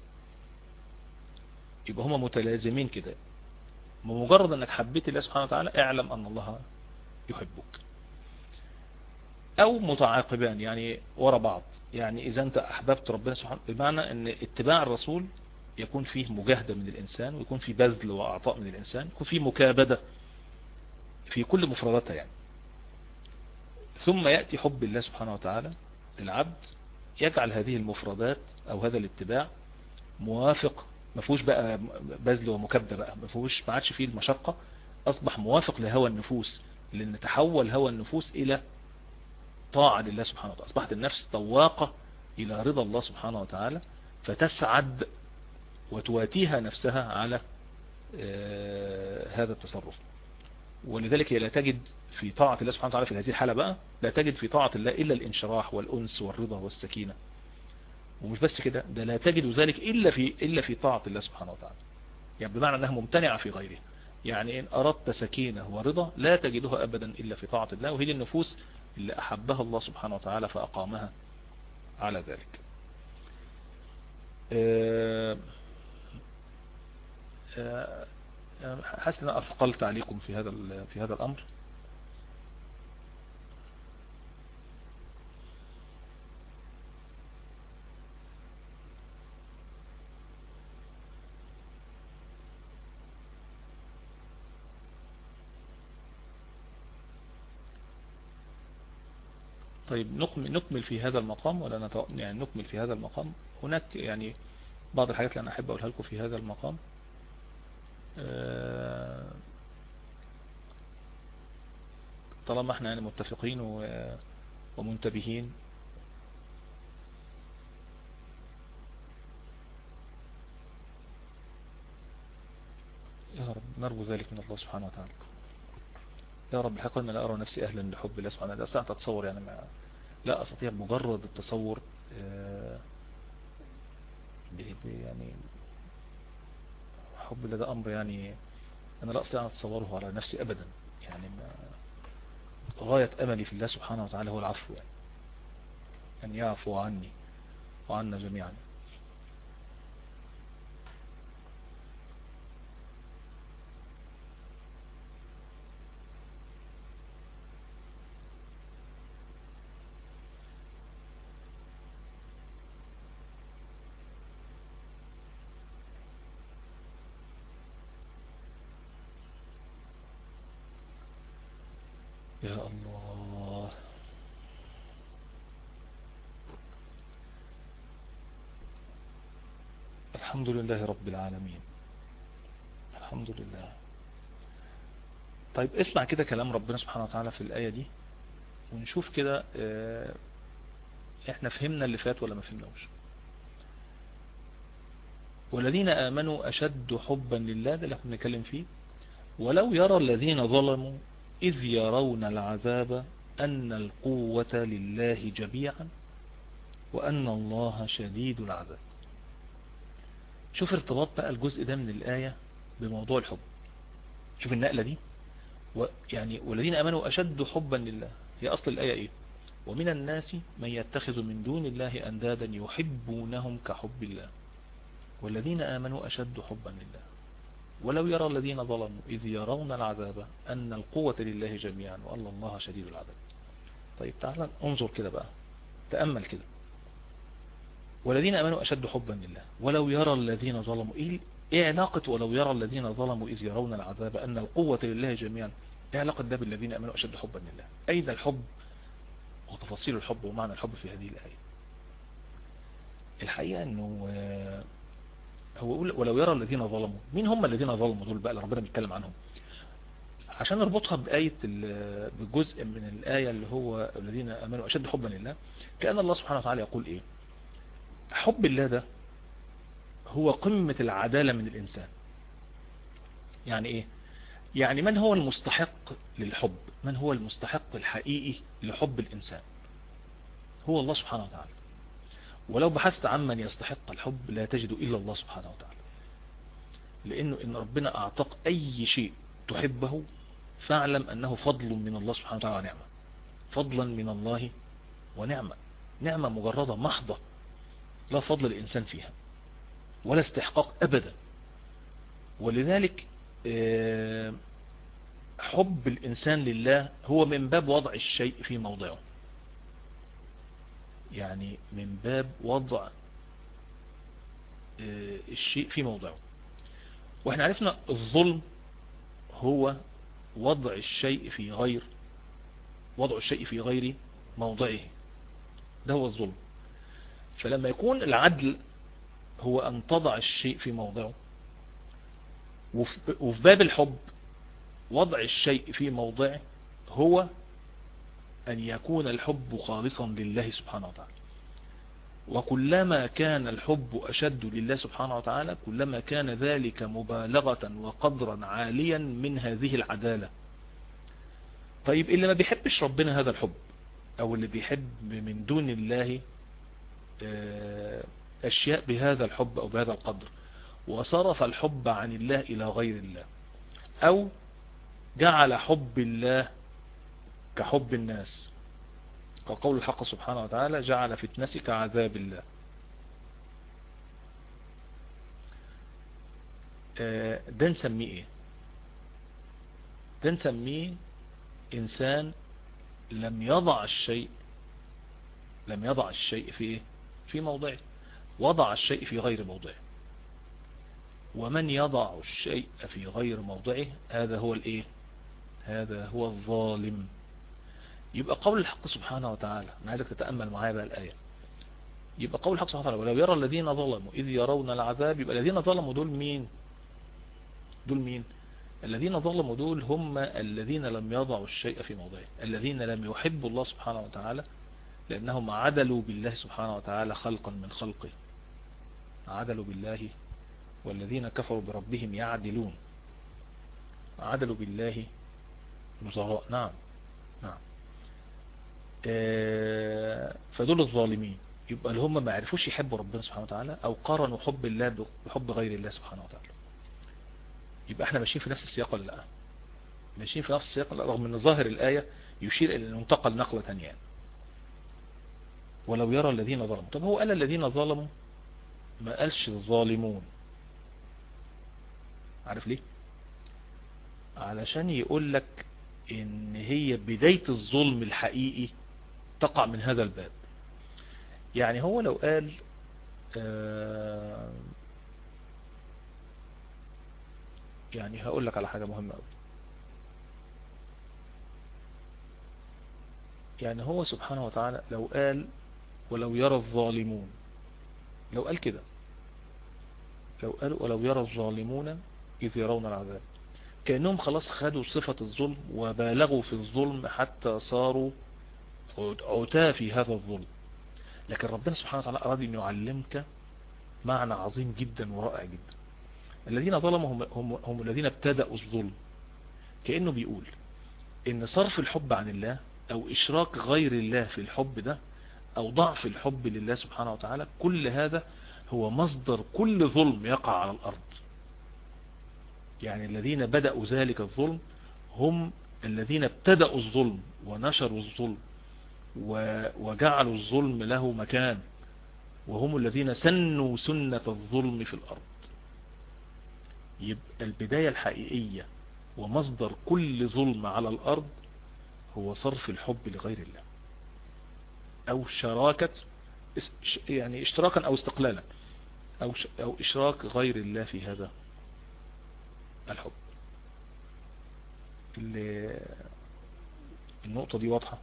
يبقى هما متلازمين كده. بمجرد انك حبيت الله سبحانه وتعالى اعلم ان الله يحبك. أو متعاقبان يعني ورا بعض. يعني اذا انت احببت ربنا سبحانه بمعنى ان اتباع الرسول يكون فيه مجاهدة من الانسان ويكون فيه بذل وأعطاء من الانسان يكون فيه مكابدة في كل مفرداتها يعني. ثم يأتي حب الله سبحانه وتعالى العبد يجعل هذه المفردات أو هذا الاتباع موافق ما فيهوش بقى بذل ومكابدة بقى ما فيهوش ما عادش فيه المشقة أصبح موافق لهوى النفوس لأن تحول هوى النفوس إلى طاعة لله سبحانه وتعالى. أصبحت النفس طواقة إلى رضا الله سبحانه وتعالى فتسعد وتواتيها نفسها على هذا التصرف. ولذلك هي لا تجد في طاعة الله سبحانه وتعالى في هذه الحالة بقى لا تجد في طاعة الله إلا الانشراح والأنس والرضا والسكينة. ومش بس كده ده لا تجد ذلك إلا في إلا في طاعة الله سبحانه وتعالى. يعني بمعنى أنها ممتنعة في غيره. يعني إن أردت سكينة ورضا لا تجدها أبدا إلا في طاعة الله وهي النفوس اللي أحبها الله سبحانه وتعالى فأقامها على ذلك. أه أه حاسس ان اثقلت عليكم في هذا في هذا الأمر؟ طيب نكمل نكمل في هذا المقام ولا نتو... يعني نكمل في هذا المقام؟ هناك يعني بعض الحاجات اللي أنا أحب أقولها لكم في هذا المقام. طالما إحنا يعني متفقين ومنتبهين. رب نرجو ذلك من الله سبحانه وتعالى. يا رب الحقيقة أنا لا أرى نفسي أهلا لحب الله سبحانه وتعالى. ساعة أتصور يعني ما لا أستطيع مجرد التصور آه، يعني حب الله ده أمر يعني أنا لا أستطيع أن أتصوره على نفسي أبدا. يعني غاية أملي في الله سبحانه وتعالى هو العفو يعني. أن يعفو عني وعنا جميعا يا الله الحمد لله رب العالمين. الحمد لله. طيب اسمع كده كلام ربنا سبحانه وتعالى في الآية دي ونشوف كده آه إحنا فهمنا اللي فات ولا ما فهمناش والذين آمنوا أشد حبا لله ده اللي إحنا بنتكلم فيه ولو يرى الذين ظلموا إذ يرون العذاب أن القوة لله جميعا وأن الله شديد العذاب. شوف ارتباط بقى الجزء ده من الآية بموضوع الحب. شوف النقلة دي. يعني والذين أمنوا أشد حبا لله. هي أصل الآية إيه؟ ومن الناس من يتخذ من دون الله أندادا يحبونهم كحب الله. والذين آمنوا أشد حبا لله. ولو يرى الذين ظلموا إذ يرون العذاب أن القوة لله جميعا وأن الله شديد العذاب. طيب تعالى انظر كده بقى. تأمل كده. والذين أمنوا أشد حبا لله. ولو يرى الذين ظلموا إيه, إيه علاقة ولو يرى الذين ظلموا إذ يرون العذاب أن القوة لله جميعا؟ إيه علاقة ده بالذين أمنوا أشد حبا لله؟ أين الحب؟ وتفاصيل الحب ومعنى الحب في هذه الآية. الحقيقة أنه هو يقول ولو يرى الذين ظلموا مين هم الذين ظلموا دول بقى ربنا بيتكلم عنهم؟ عشان نربطها بآية بجزء من الآية اللي هو الذين أمنوا أشد حبا لله كأن الله سبحانه وتعالى يقول إيه؟ حب الله ده هو قمة العدالة من الإنسان. يعني إيه؟ يعني من هو المستحق للحب؟ من هو المستحق الحقيقي لحب الإنسان؟ هو الله سبحانه وتعالى. ولو بحثت عن من يستحق الحب لا تجد إلا الله سبحانه وتعالى. لأنه إن ربنا أعطاك أي شيء تحبه فاعلم أنه فضل من الله سبحانه وتعالى ونعمة. فضلا من الله ونعمة. نعمة مجردة محضة. لا فضل الإنسان فيها ولا استحقاق أبدا. ولذلك حب الإنسان لله هو من باب وضع الشيء في موضعه. يعني من باب وضع الشيء في موضعه. وإحنا عرفنا الظلم هو وضع الشيء في غير وضع الشيء في غير موضعه. ده هو الظلم. فلما يكون العدل هو أن تضع الشيء في موضعه. وفي باب الحب وضع الشيء في موضعه هو أن يكون الحب خالصا لله سبحانه وتعالى. وكلما كان الحب أشد لله سبحانه وتعالى كلما كان ذلك مبالغة وقدرا عاليا من هذه العدالة. طيب اللي ما بيحبش ربنا هذا الحب أو اللي بيحب من دون الله أشياء بهذا الحب أو بهذا القدر وصرف الحب عن الله إلى غير الله أو جعل حب الله كحب الناس. وقول الحق سبحانه وتعالى جعل فتنتك عذاب الله. ده نسميه إيه؟ ده نسميه إنسان لم يضع الشيء لم يضع الشيء في إيه؟ في موضعه وضع الشيء في غير موضعه. ومن يضع الشيء في غير موضعه هذا هو الإيه؟ هذا هو الظالم. يبقى قول الحق سبحانه وتعالى أنا عايزك تتأمل معايا بقى الآية. يبقى قول الحق سبحانه وتعالى ولو يرى الذين ظلموا إذ يرون العذاب يبقى الذين ظلموا دول مين؟ دول مين؟ الذين ظلموا دول هم الذين لم يضعوا الشيء في موضعه الذين لم يحبوا الله سبحانه وتعالى لأنهم عدلوا بالله سبحانه وتعالى خلقا من خلقه. عدلوا بالله والذين كفروا بربهم يعدلون. عدلوا بالله نظراء نعم. نعم. آه، فدول الظالمين. يبقى اللي هم ما عرفوش يحبوا ربنا سبحانه وتعالى أو قارنوا حب الله بحب غير الله سبحانه وتعالى. يبقى إحنا ماشيين في نفس السياق ولا لأ؟ ماشيين في نفس السياق رغم إن ظاهر الآية يشير إلى انه انتقل نقلة ثانية ولو يرى الذين ظلموا. طب هو قال الذين ظلموا؟ ما قالش الظالمون. عارف ليه؟ علشان يقول لك إن هي بداية الظلم الحقيقي تقع من هذا الباب. يعني هو لو قال آه يعني هقول لك على حاجة مهمة قوي يعني هو سبحانه وتعالى لو قال ولو يرى الظالمون. لو قال كده. لو قال ولو يرى الظالمون إذ يرون العذاب. كأنهم خلاص خدوا صفة الظلم وبالغوا في الظلم حتى صاروا عتاة في هذا الظلم. لكن ربنا سبحانه وتعالى أراد أن يعلمك معنى عظيم جدا ورائع جدا. الذين ظلموا هم, هم, هم الذين ابتدأوا الظلم. كأنه بيقول إن صرف الحب عن الله أو إشراك غير الله في الحب ده أو ضعف الحب لله سبحانه وتعالى كل هذا هو مصدر كل ظلم يقع على الأرض. يعني الذين بدأوا ذلك الظلم هم الذين ابتدأوا الظلم ونشروا الظلم وجعلوا الظلم له مكان وهم الذين سنوا سنة الظلم في الأرض. يبقى البداية الحقيقية ومصدر كل ظلم على الأرض هو صرف الحب لغير الله. أو شراكة يعني اشتراكا أو استقلالا. أو, أو إشراك غير الله في هذا الحب النقطة دي واضحة.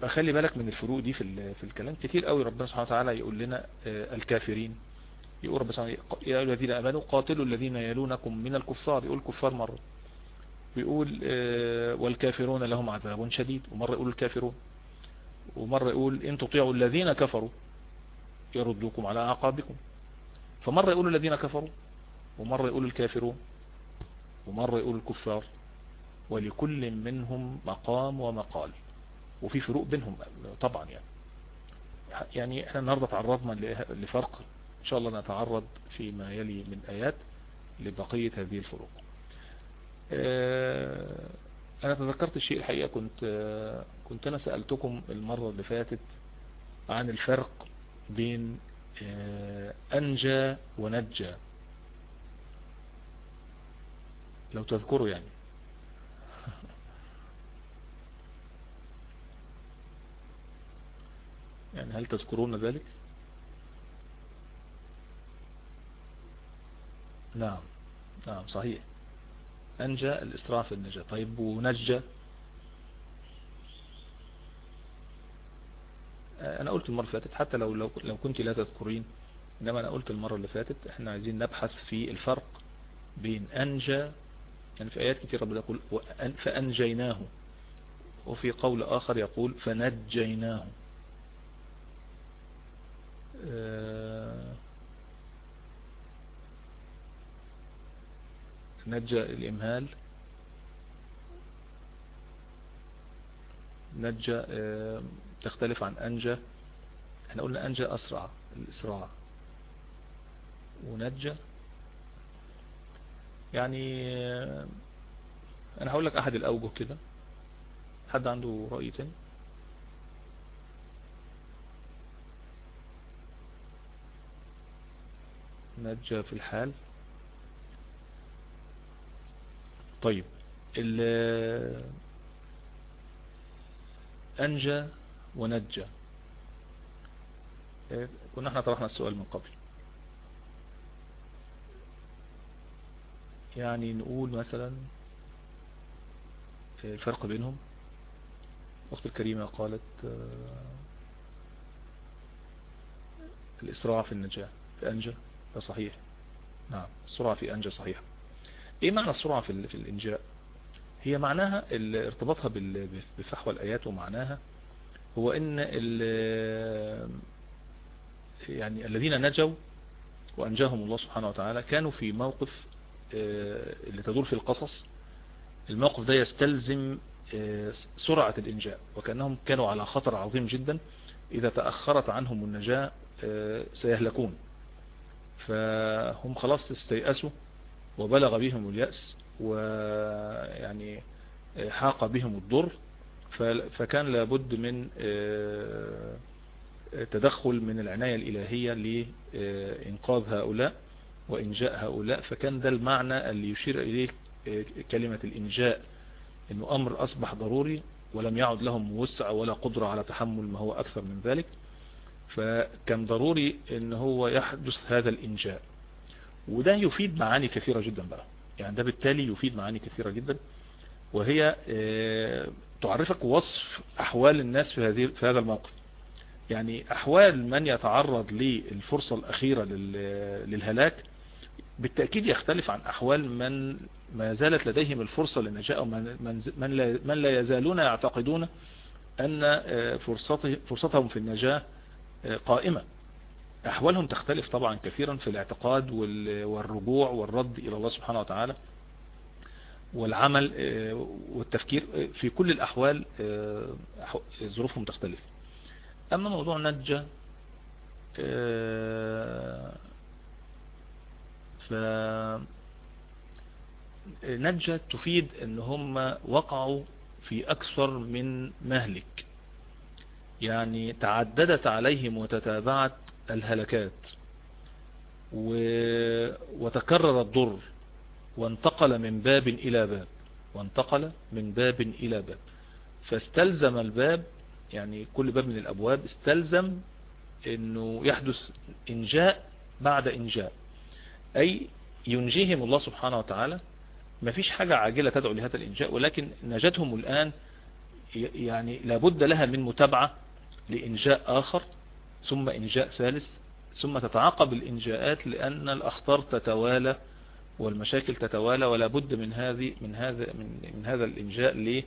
يبقى خلي بالك من الفروق دي في في الكلام. كتير قوي ربنا سبحانه وتعالى يقول لنا الكافرين. يقول ربنا سبحانه يا الذين آمنوا قاتلوا الذين يلونكم من الكفار. يقول كفار مرة بيقول والكافرون لهم عذاب شديد. ومرة يقول الكافرون. ومرة يقول إن تطيعوا الذين كفروا يردوكم على أعقابكم. فمرة يقول الذين كفروا ومرة يقول الكافرون ومرة يقول الكفار. ولكل منهم مقام ومقال. وفي فروق بينهم طبعا يعني. يعني إحنا النهاردة تعرضنا لفرق إن شاء الله نتعرض فيما يلي من آيات لبقية هذه الفروق. أنا تذكرت الشيء الحقيقة كنت كنت أنا سألتكم المرة اللي فاتت عن الفرق بين أنجى ونجى. لو تذكروا يعني. يعني هل تذكرون ذلك؟ نعم نعم صحيح. أنجى الإسراع في النجاة. طيب ونجى. أنا قلت المرة اللي فاتت حتى لو لو لو كنت لا تذكرين إنما أنا قلت المرة اللي فاتت إحنا عايزين نبحث في الفرق بين أنجى يعني في آيات كتير ربنا يقول فأنجيناه وفي قول آخر يقول فنجيناه. نجى الإمهال. نجى تختلف عن أنجى إحنا قلنا أنجى أسرع الإسراع. ونجى يعني أنا هقول لك أحد الأوجه كده. حد عنده رأي تاني؟ نجى في الحال. طيب أنجى ونجى كنا إحنا طرحنا السؤال من قبل. يعني نقول مثلا الفرق بينهم. أخت الكريمة قالت الإسراع في النجاة. في أنجى ده صحيح. نعم السرعة في أنجى صحيح. إيه معنى السرعة في, الإنجاء؟ هي معناها ارتباطها بفحوى الآيات ومعناها هو إن يعني الذين نجوا وأنجاهم الله سبحانه وتعالى كانوا في موقف آه، اللي تدور في القصص. الموقف ده يستلزم آه، سرعة الإنجاء وكأنهم كانوا على خطر عظيم جدا. إذا تأخرت عنهم النجاة آه، سيهلكون. فهم خلاص استيأسوا وبلغ بهم اليأس ويعني حاق بهم الضر فكان لابد من تدخل من العناية الإلهية لإنقاذ هؤلاء وإنجاء هؤلاء فكان ده المعنى اللي يشير إليه كلمة الإنجاء إنه أمر أصبح ضروري ولم يعد لهم وسع ولا قدرة على تحمل ما هو أكثر من ذلك. فكان ضروري إن هو يحدث هذا الإنجاء. وده يفيد معاني كثيرة جدا بقى. يعني ده بالتالي يفيد معاني كثيرة جدا. وهي آه، تعرفك وصف أحوال الناس في هذه في هذا الموقف. يعني أحوال من يتعرض للفرصة الأخيرة للهلاك بالتأكيد يختلف عن أحوال من ما زالت لديهم الفرصة للنجاة من لا, يزالون يعتقدون أن آه، فرصتهم في النجاة قائمة. أحوالهم تختلف طبعا كثيرا في الاعتقاد والرجوع والرد إلى الله سبحانه وتعالى والعمل آه، والتفكير في كل الأحوال ظروفهم تختلف. أما موضوع نجة نجة تفيد إن هم وقعوا في أكثر من مهلك. يعني تعددت عليهم وتتابعت الهلكات. وتكرر الضر وانتقل من باب إلى باب وانتقل من باب إلى باب. فاستلزم الباب يعني كل باب من الأبواب استلزم إنه يحدث إنجاء بعد إنجاء. أي ينجيهم الله سبحانه وتعالى. ما فيش حاجة عاجلة تدعو لهذا الإنجاء ولكن نجاتهم الآن يعني لابد لها من متابعة لإنجاء آخر ثم إنجاء ثالث ثم تتعاقب الإنجاءات لأن الأخطار تتوالى والمشاكل تتوالى ولا بد من هذه من هذا من, من هذا الإنجاء ل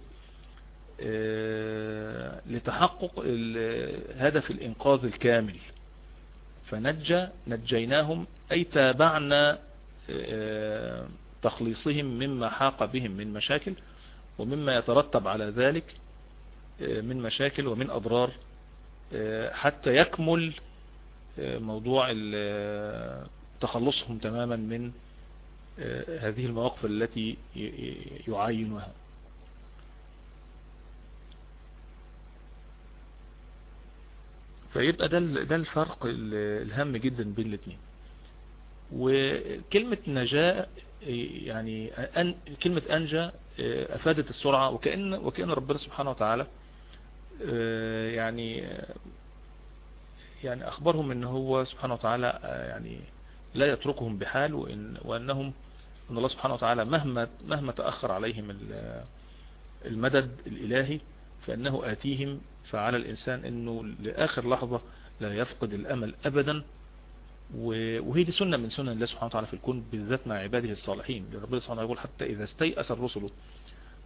آه، لتحقق هدف الإنقاذ الكامل. فنجى نجيناهم أي تابعنا آه، تخليصهم مما حاق بهم من مشاكل ومما يترتب على ذلك آه، من مشاكل ومن أضرار حتى يكمل آه، موضوع تخلصهم تماما من هذه المواقف التي يعاينها. فيبقى ده ده الفرق الهام جدا بين الاثنين وكلمة نجاة يعني كلمة أنجى أفادت السرعة وكأن وكأن ربنا سبحانه وتعالى يعني يعني أخبرهم أن هو سبحانه وتعالى يعني لا يتركهم بحال وإن وأنهم أن الله سبحانه وتعالى مهما مهما تأخر عليهم المدد الإلهي فإنه آتيهم فعلى الإنسان أنه لآخر لحظة لا يفقد الأمل أبدا. وهي دي سنة من سنن الله سبحانه وتعالى في الكون بالذات مع عباده الصالحين. ربنا سبحانه يقول حتى إذا استيأس الرسل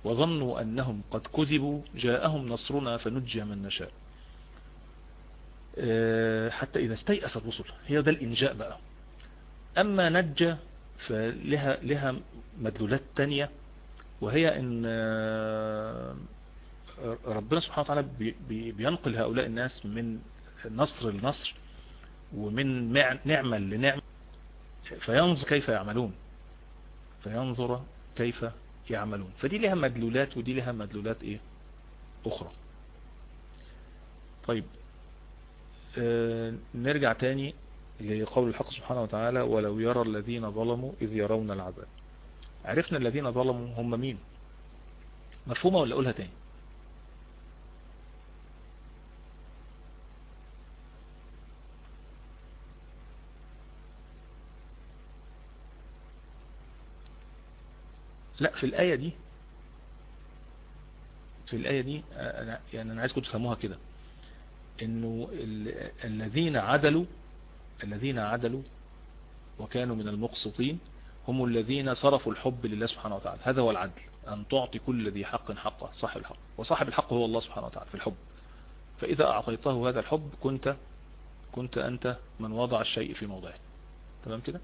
وظنوا أنهم قد كذبوا جاءهم نصرنا فنجي من نشاء. آه، حتى إذا استيأس الرسل هي ده الإنجاء بقى. أما نجى فلها لها مدلولات تانية وهي أن آه، ربنا سبحانه وتعالى بينقل هؤلاء الناس من نصر لنصر ومن نعمة لنعمة فينظر كيف يعملون. فينظر كيف يعملون. فدي لها مدلولات ودي لها مدلولات إيه؟ أخرى. طيب آه نرجع تاني لقول الحق سبحانه وتعالى ولو يرى الذين ظلموا إذ يرون العذاب. عرفنا الذين ظلموا هم مين؟ مفهومة ولا أقولها تاني؟ لا في الآية دي في الآية دي أنا يعني أنا عايزكم تفهموها كده. إنه الذين عدلوا الذين عدلوا وكانوا من المقسطين هم الذين صرفوا الحب لله سبحانه وتعالى. هذا هو العدل أن تعطي كل ذي حق حقه صاحب الحق. وصاحب الحق هو الله سبحانه وتعالى في الحب. فإذا أعطيته هذا الحب كنت كنت أنت من وضع الشيء في موضعه. تمام كده؟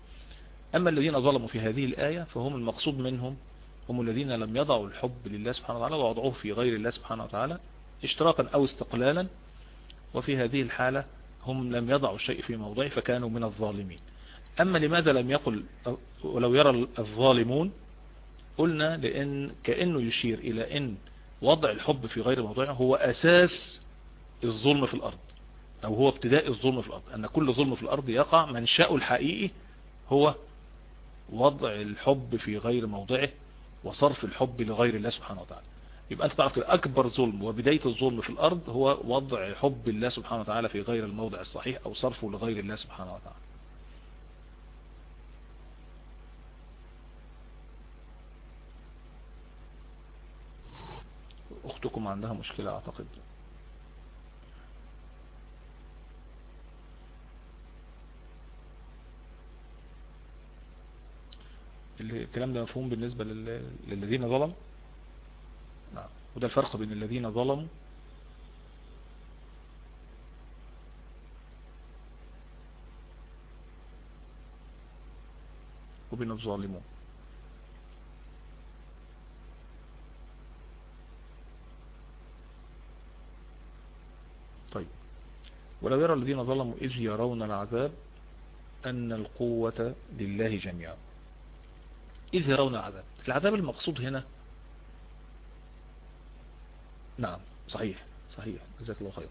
أما الذين ظلموا في هذه الآية فهم المقصود منهم هم الذين لم يضعوا الحب لله سبحانه وتعالى ووضعوه في غير الله سبحانه وتعالى اشتراكا أو استقلالا وفي هذه الحالة هم لم يضعوا الشيء في موضعه فكانوا من الظالمين. أما لماذا لم يقل ولو يرى الظالمون قلنا لأن كأنه يشير إلى أن وضع الحب في غير موضعه هو أساس الظلم في الأرض أو هو ابتداء الظلم في الأرض أن كل ظلم في الأرض يقع منشأه الحقيقي هو وضع الحب في غير موضعه وصرف الحب لغير الله سبحانه وتعالى. يبقى أنت تعرف أكبر ظلم وبداية الظلم في الأرض هو وضع حب الله سبحانه وتعالى في غير الموضع الصحيح أو صرفه لغير الله سبحانه وتعالى. أختكم عندها مشكلة أعتقد. الكلام ده مفهوم بالنسبة للذين ظلموا؟ نعم. وده الفرق بين الذين ظلموا وبين الظالمون. طيب. ولو يرى الذين ظلموا إذ يرون العذاب أن القوة لله جميعا. إذ يرون العذاب؟ العذاب المقصود هنا؟ نعم صحيح صحيح جزاك الله خير.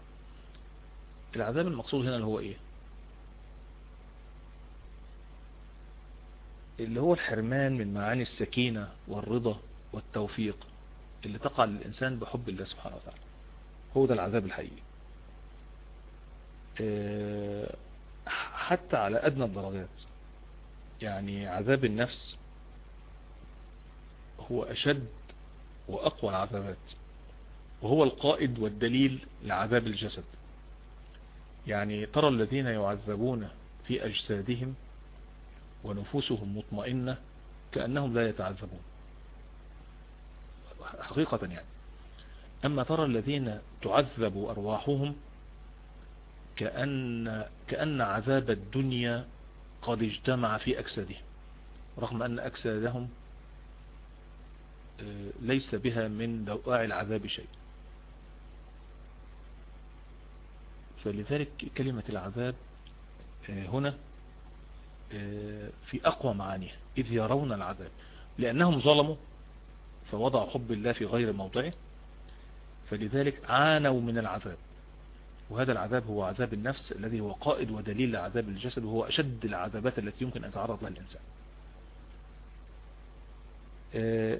العذاب المقصود هنا اللي هو إيه؟ اللي هو الحرمان من معاني السكينة والرضا والتوفيق اللي تقع للإنسان بحب الله سبحانه وتعالى. هو ده العذاب الحقيقي. آه، حتى على أدنى الدرجات. يعني عذاب النفس هو أشد وأقوى العذابات وهو القائد والدليل لعذاب الجسد. يعني ترى الذين يعذبون في أجسادهم ونفوسهم مطمئنة كأنهم لا يتعذبون. حقيقة يعني. أما ترى الذين تعذب أرواحهم كأن, كأن عذاب الدنيا قد اجتمع في أجسادهم رغم أن أجسادهم ليس بها من دوائع العذاب شيء. فلذلك كلمة العذاب آه، هنا آه، في أقوى معانيها إذ يرون العذاب. لأنهم ظلموا فوضعوا حب الله في غير موضعه فلذلك عانوا من العذاب. وهذا العذاب هو عذاب النفس الذي هو قائد ودليل لعذاب الجسد وهو أشد العذابات التي يمكن أن يتعرض لها الإنسان. آه،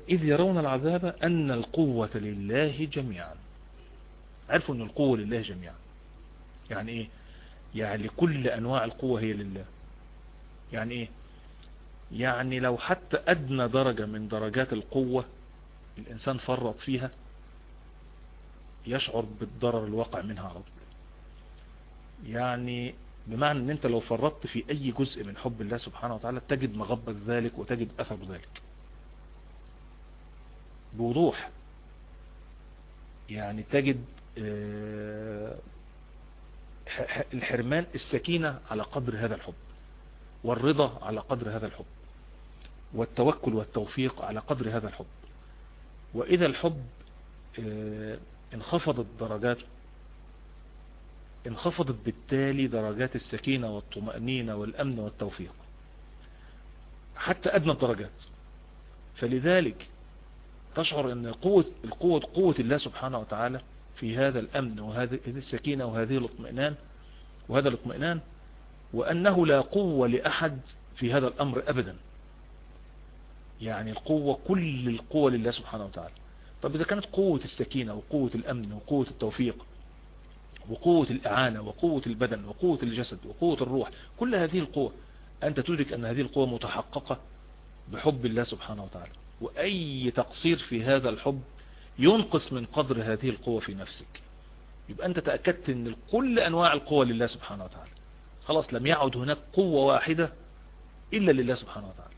إذ يرون العذاب أن القوة لله جميعا. عرفوا أن القوة لله جميعا. يعني إيه؟ يعني كل أنواع القوة هي لله. يعني إيه؟ يعني لو حتى أدنى درجة من درجات القوة الإنسان فرط فيها يشعر بالضرر الواقع منها على طول. يعني بمعنى إن أنت لو فرطت في أي جزء من حب الله سبحانه وتعالى تجد مغبة ذلك وتجد أثر ذلك. بوضوح. يعني تجد آه، الحرمان السكينة على قدر هذا الحب والرضا على قدر هذا الحب والتوكل والتوفيق على قدر هذا الحب. وإذا الحب آه، انخفضت درجاته انخفضت بالتالي درجات السكينة والطمأنينة والأمن والتوفيق حتى أدنى الدرجات. فلذلك تشعر أن قوة القوة قوة الله سبحانه وتعالى في هذا الأمن وهذه السكينة وهذه الاطمئنان وهذا الاطمئنان وأنه لا قوة لأحد في هذا الأمر أبدا. يعني القوة كل القوة لله سبحانه وتعالى. طب إذا كانت قوة السكينة وقوة الأمن وقوة التوفيق وقوة الإعانة وقوة البدن وقوة الجسد وقوة الروح كل هذه القوة أنت تدرك أن هذه القوة متحققة بحب الله سبحانه وتعالى. وأي تقصير في هذا الحب ينقص من قدر هذه القوة في نفسك. يبقى أنت تأكدت أن كل أنواع القوة لله سبحانه وتعالى. خلاص لم يعد هناك قوة واحدة إلا لله سبحانه وتعالى.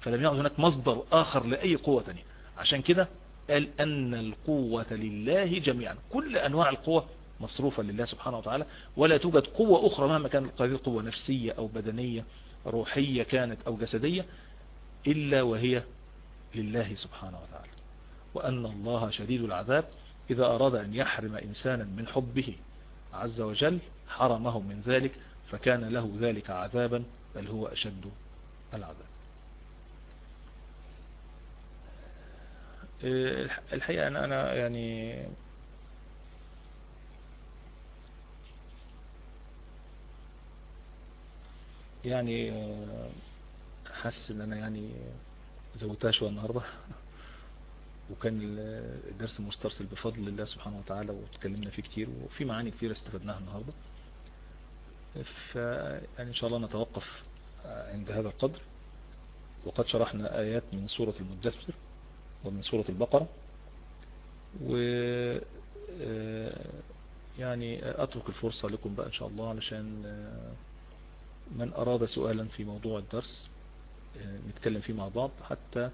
فلم يعد هناك مصدر آخر لأي قوة تانية. عشان كده قال أن القوة لله جميعا. كل أنواع القوة مصروفة لله سبحانه وتعالى. ولا توجد قوة أخرى مهما كانت هذه قوة نفسية أو بدنية روحية كانت أو جسدية إلا وهي لله سبحانه وتعالى. وأن الله شديد العذاب إذا أراد أن يحرم إنسانا من حبه عز وجل حرمه من ذلك فكان له ذلك عذابا بل هو أشد العذاب. الحقيقة أنا, أنا يعني يعني حاسس إن أنا يعني زودتها شوية النهاردة. وكان الدرس مسترسل بفضل الله سبحانه وتعالى وتكلمنا فيه كتير وفي معاني كتير استفدناها النهاردة. فيعني إن شاء الله نتوقف عند هذا القدر. وقد شرحنا آيات من سورة المدثر ومن سورة البقرة. و يعني أترك الفرصة لكم بقى إن شاء الله علشان من أراد سؤالا في موضوع الدرس نتكلم فيه مع بعض. حتى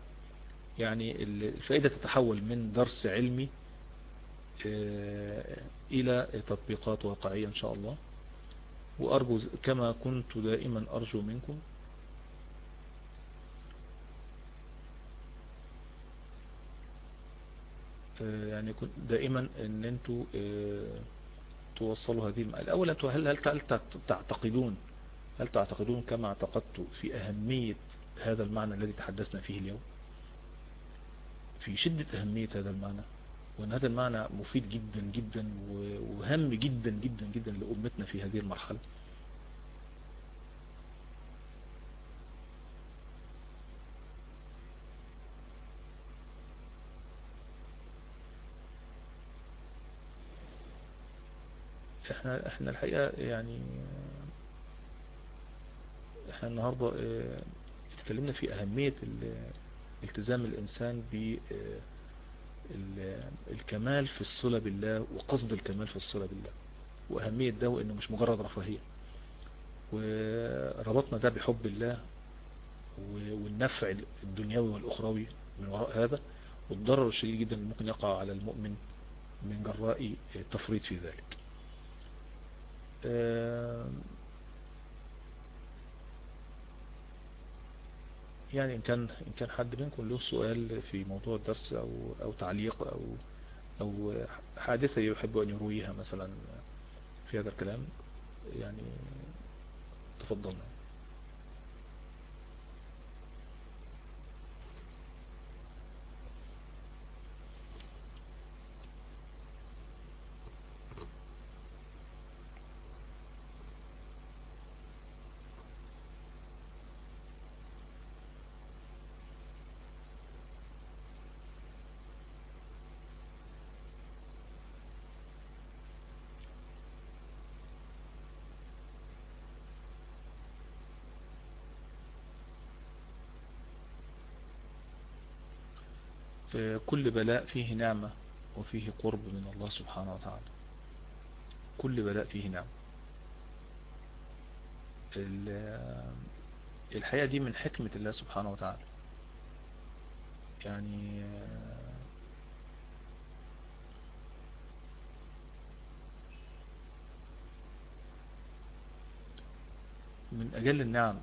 يعني الفائدة تتحول من درس علمي إلى تطبيقات واقعية إن شاء الله. وأرجو كما كنت دائما أرجو منكم. يعني كنت دائما إن أنتوا توصلوا هذه أنتوا هل هل تعتقدون هل تعتقدون كما اعتقدت في أهمية هذا المعنى الذي تحدثنا فيه اليوم. في شدة أهمية هذا المعنى. وأن هذا المعنى مفيد جدا جدا وهم جدا جدا جدا لأمتنا في هذه المرحلة. إحنا إحنا الحقيقة يعني إحنا النهاردة اتكلمنا في أهمية التزام الإنسان بالكمال في الصلة بالله وقصد الكمال في الصلة بالله. وأهمية ده وإنه مش مجرد رفاهية. وربطنا ده بحب الله والنفع الدنيوي والأخروي من وراء هذا. والضرر الشديد جدا ممكن يقع على المؤمن من جراء التفريط في ذلك. يعني إن كان إن كان حد منكم له سؤال في موضوع الدرس أو أو تعليق أو أو حادثة يحب أن يرويها مثلا في هذا الكلام يعني تفضلنا. كل بلاء فيه نعمة وفيه قرب من الله سبحانه وتعالى. كل بلاء فيه نعمة. الحقيقة دي من حكمة الله سبحانه وتعالى. يعني من أجل النعم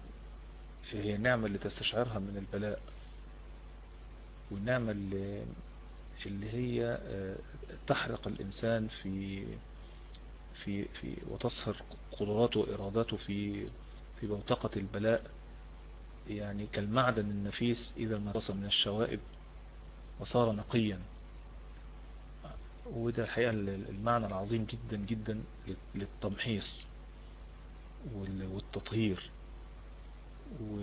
هي النعمة اللي تستشعرها من البلاء. والنعمة اللي, اللي هي تحرق الإنسان في في في وتصهر قدراته وإراداته في في بوتقة البلاء. يعني كالمعدن النفيس إذا ما رص من الشوائب وصار نقيا. وده الحقيقة المعنى العظيم جدا جدا للتمحيص والتطهير. و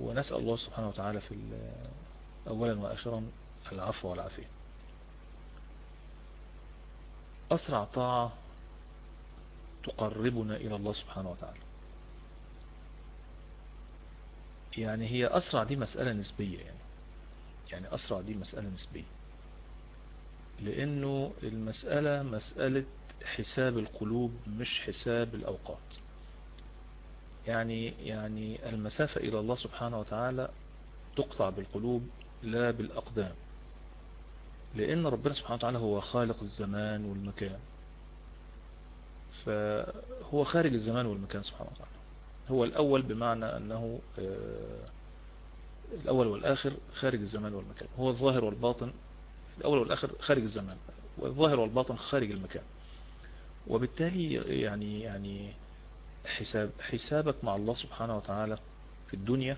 ونسأل الله سبحانه وتعالى في أولا وآخرا العفو والعافية. أسرع طاعة تقربنا إلى الله سبحانه وتعالى. يعني هي أسرع دي مسألة نسبية يعني. يعني أسرع دي مسألة نسبية. لأنه المسألة مسألة حساب القلوب مش حساب الأوقات. يعني يعني المسافة إلى الله سبحانه وتعالى تقطع بالقلوب لا بالأقدام. لأن ربنا سبحانه وتعالى هو خالق الزمان والمكان. فهو خارج الزمان والمكان سبحانه وتعالى. هو الأول بمعنى أنه الأول والآخر خارج الزمان والمكان. هو الظاهر والباطن الأول والآخر خارج الزمان. والظاهر والباطن خارج المكان. وبالتالي يعني يعني حساب حسابك مع الله سبحانه وتعالى في الدنيا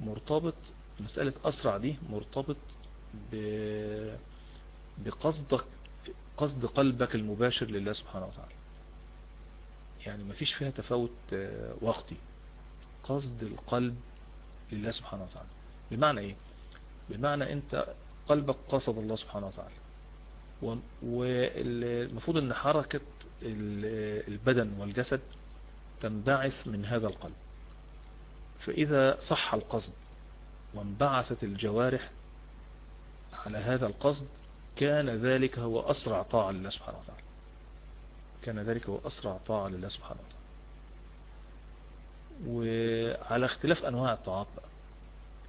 مرتبط مسألة أسرع دي مرتبط بقصدك قصد قلبك المباشر لله سبحانه وتعالى. يعني مفيش فيها تفاوت وقتي. قصد القلب لله سبحانه وتعالى. بمعنى إيه؟ بمعنى أنت قلبك قصد الله سبحانه وتعالى. والمفروض إن حركة البدن والجسد تنبعث من هذا القلب. فإذا صح القصد وانبعثت الجوارح على هذا القصد كان ذلك هو أسرع طاعة لله سبحانه وتعالى. كان ذلك هو أسرع طاعة لله سبحانه وتعالى. وعلى اختلاف أنواع الطاعات بقى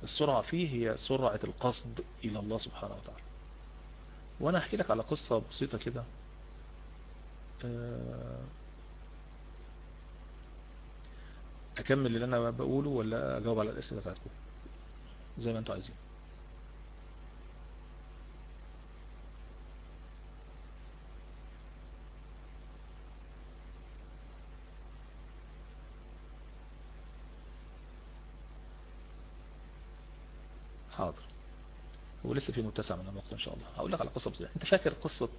السرعة فيه هي سرعة القصد إلى الله سبحانه وتعالى. وأنا أحكي لك على قصة بسيطة كده. أكمل اللي أنا بقوله ولا أجاوب على الأسئلة بتاعتكم؟ زي ما أنتوا عايزين. حاضر. هو لسه في متسع من الوقت إن شاء الله. هقول لك على قصة بسيطة أنت فاكر قصة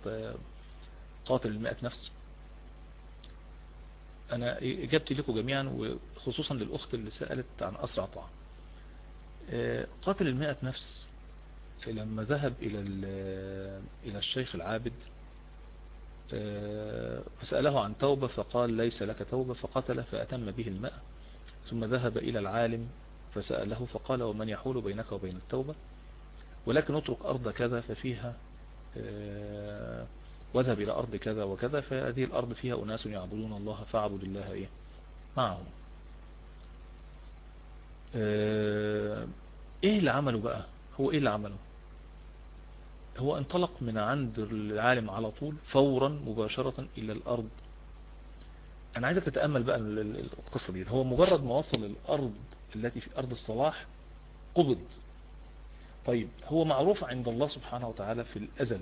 قاتل المئة نفس. أنا إجابتي لكم جميعا وخصوصا للأخت اللي سألت عن أسرع طاعة قاتل المئة نفس لما ذهب إلى إلى الشيخ العابد فسأله عن توبة فقال ليس لك توبة. فقتل فأتم به الماء ثم ذهب إلى العالم فسأله فقال ومن يحول بينك وبين التوبة؟ ولكن اترك أرض كذا ففيها واذهب إلى أرض كذا وكذا فهذه الأرض فيها أناس يعبدون الله فاعبد الله إيه؟ معهم. إيه اللي عمله بقى؟ هو إيه اللي عمله؟ هو انطلق من عند العالم على طول فورا مباشرة إلى الأرض. أنا عايزك تتأمل بقى القصة دي. هو مجرد ما وصل الأرض التي في أرض الصلاح قبض. طيب هو معروف عند الله سبحانه وتعالى في الأزل.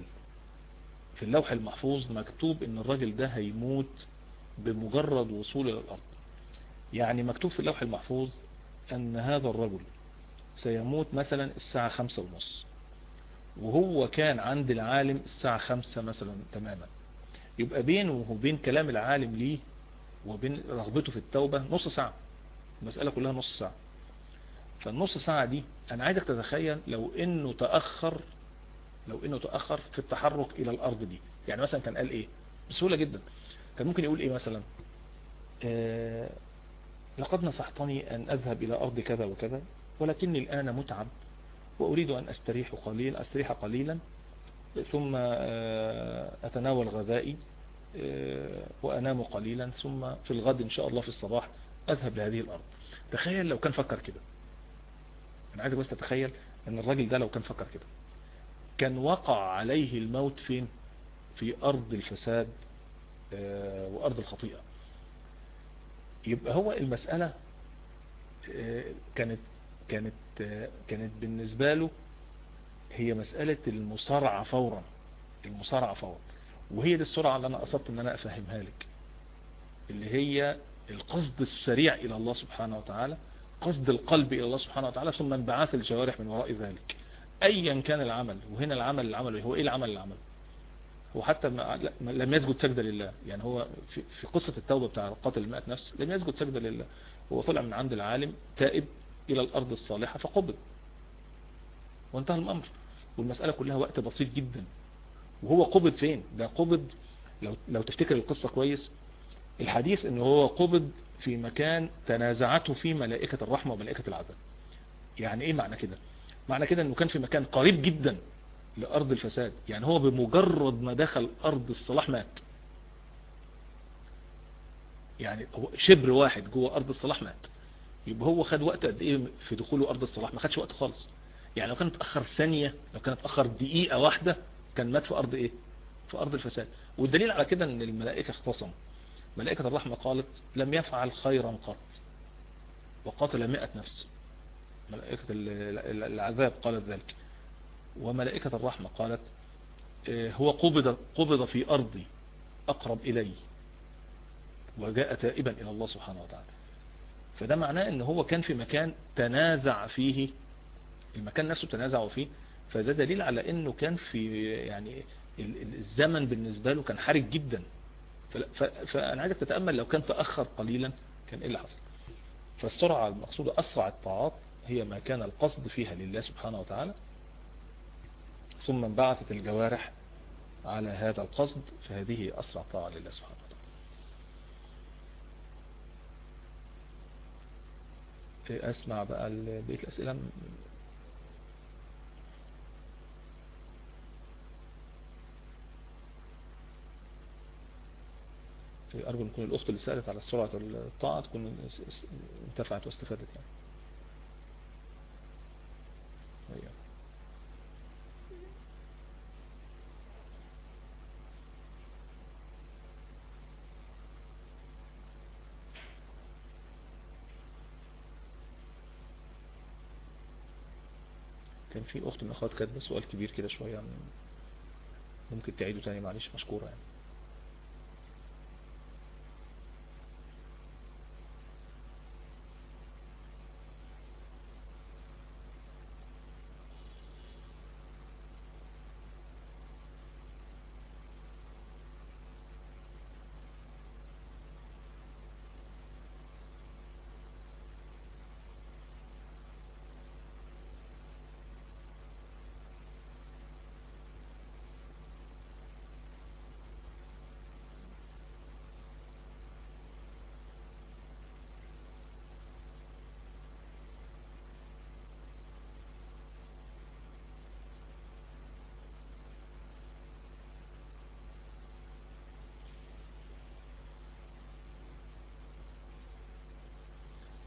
في اللوح المحفوظ مكتوب إن الراجل ده هيموت بمجرد وصول إلى الأرض. يعني مكتوب في اللوح المحفوظ أن هذا الرجل سيموت مثلا الساعة خمسة ونص وهو كان عند العالم الساعة خمسة مثلا تماما. يبقى بينه وبين كلام العالم ليه وبين رغبته في التوبة نص ساعة المسألة كلها نص ساعة. فالنص ساعة دي أنا عايزك تتخيل لو إنه تأخر لو إنه تأخر في التحرك إلى الأرض دي. يعني مثلا كان قال إيه؟ بسهولة جدا. كان ممكن يقول إيه مثلا؟ آه لقد نصحتني أن أذهب إلى أرض كذا وكذا ولكني الآن متعب وأريد أن أستريح قليلا أستريح قليلا ثم آه أتناول غذائي آه وأنام قليلا ثم في الغد إن شاء الله في الصباح أذهب لهذه الأرض. تخيل لو كان فكر كده. أنا عايزك بس تتخيل إن الراجل ده لو كان فكر كده. كان وقع عليه الموت فين في أرض الفساد وأرض الخطيئة. يبقى هو المسألة كانت كانت كانت بالنسبة له هي مسألة المصارعة فورا المصارعة فورا. وهي دي السرعة اللي أنا قصدت إن أنا أفهمها لك اللي هي القصد السريع إلى الله سبحانه وتعالى قصد القلب إلى الله سبحانه وتعالى ثم انبعاث الجوارح من وراء ذلك. ايا كان العمل وهنا العمل اللي عمله هو إيه العمل؟ اللي عمله هو حتى لم يسجد سجدة لله. يعني هو في, قصة التوبة بتاع قاتل المئة نفس لم يسجد سجدة لله. هو طلع من عند العالم تائب إلى الأرض الصالحة فقبض وانتهى الأمر. والمسألة كلها وقت بسيط جدا. وهو قبض فين؟ ده قبض لو, لو تفتكر القصة كويس الحديث إن هو قبض في مكان تنازعته فيه ملائكة الرحمة وملائكة العذاب. يعني إيه معنى كده؟ معنى كده إنه كان في مكان قريب جدا لأرض الفساد. يعني هو بمجرد ما دخل أرض الصلاح مات. يعني هو شبر واحد جوه أرض الصلاح مات. يبقى هو خد وقت قد إيه في دخوله أرض الصلاح؟ ما خدش وقت خالص. يعني لو كان اتاخر ثانية لو كان اتاخر دقيقة واحدة كان مات في أرض إيه؟ في أرض الفساد. والدليل على كده إن الملائكة اختصموا. ملائكة الرحمة قالت لم يفعل خيرا قط وقاتل مئة نفس. ملائكة العذاب قالت ذلك. وملائكة الرحمة قالت هو قبض, قبض في أرضي أقرب إلي وجاء تائبا إلى الله سبحانه وتعالى. فده معناه إن هو كان في مكان تنازع فيه المكان نفسه تنازع فيه. فده دليل على إنه كان في يعني الزمن بالنسبة له كان حرج جدا. فأنا عايزك تتأمل لو كان تأخر قليلا كان إيه اللي حصل. فالسرعة المقصودة أسرع الطاعات هي ما كان القصد فيها لله سبحانه وتعالى. ثم انبعثت الجوارح على هذا القصد فهذه اسرع طاعة لله سبحانه وتعالى. أسمع بقى بقية الأسئلة. أرجو أن تكون الأخت اللي سألت على سرعة الطاعة تكون انتفعت واستفادت يعني. كان في أخت من أخوات كاتبة سؤال كبير كده يعني ممكن تعيده تاني معلش مشكورة يعني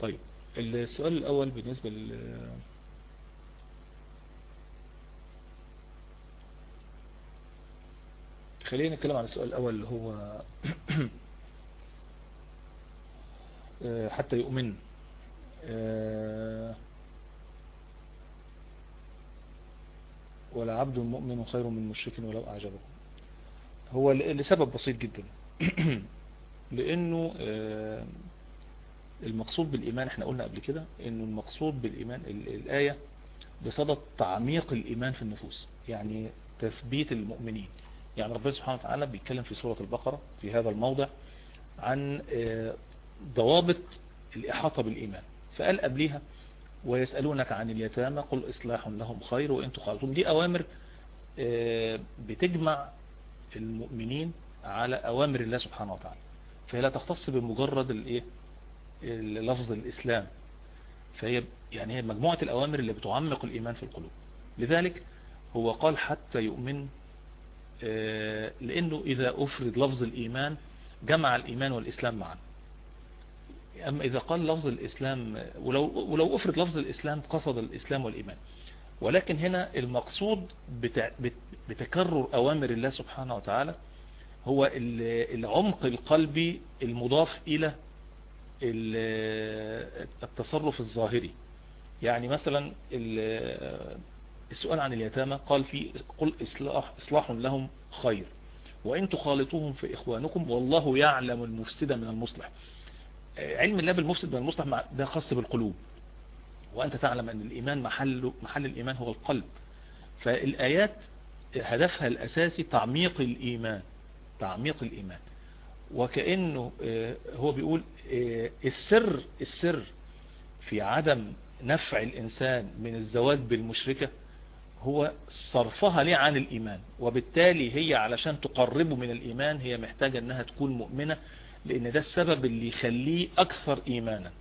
طيب السؤال الأول بالنسبة لل خلينا نتكلم عن السؤال الأول اللي هو (clears throat) حتى يؤمن. ولا عبد مؤمن خير من مشرك ولو أعجبه. هو لسبب بسيط جدا. (clears throat) لأنه المقصود بالإيمان إحنا قلنا قبل كده إنه المقصود بالإيمان الآية بصدد تعميق الإيمان في النفوس يعني تثبيت المؤمنين. يعني ربنا سبحانه وتعالى بيتكلم في سورة البقرة في هذا الموضع عن ضوابط الإحاطة بالإيمان. فقال قبلها ويسألونك عن اليتامى قل إصلاح لهم خير وإن تخالطون دي أوامر بتجمع المؤمنين على أوامر الله سبحانه وتعالى. فهي لا تختص بمجرد لفظ الإسلام فهي يعني هي مجموعة الأوامر اللي بتعمق الإيمان في القلوب. لذلك هو قال حتى يؤمن لأنه إذا أفرد لفظ الإيمان جمع الإيمان والإسلام معا. أما إذا قال لفظ الإسلام ولو, ولو أفرد لفظ الإسلام قصد الإسلام والإيمان. ولكن هنا المقصود بتكرر أوامر الله سبحانه وتعالى هو العمق القلبي المضاف إلى التصرف الظاهري. يعني مثلا السؤال عن اليتامى قال في قل إصلاح, إصلاح لهم خير. وإن تخالطوهم في إخوانكم والله يعلم المفسد من المصلح. علم الله بالمفسد من المصلح ده خاص بالقلوب. وأنت تعلم أن الإيمان محل, محل الإيمان هو القلب. فالآيات هدفها الأساسي تعميق الإيمان تعميق الإيمان. وكأنه هو بيقول السر السر في عدم نفع الإنسان من الزواج بالمشركة هو صرفها ليه عن الإيمان وبالتالي هي علشان تقربه من الإيمان هي محتاجة أنها تكون مؤمنة لأن ده السبب اللي يخليه أكثر إيمانا.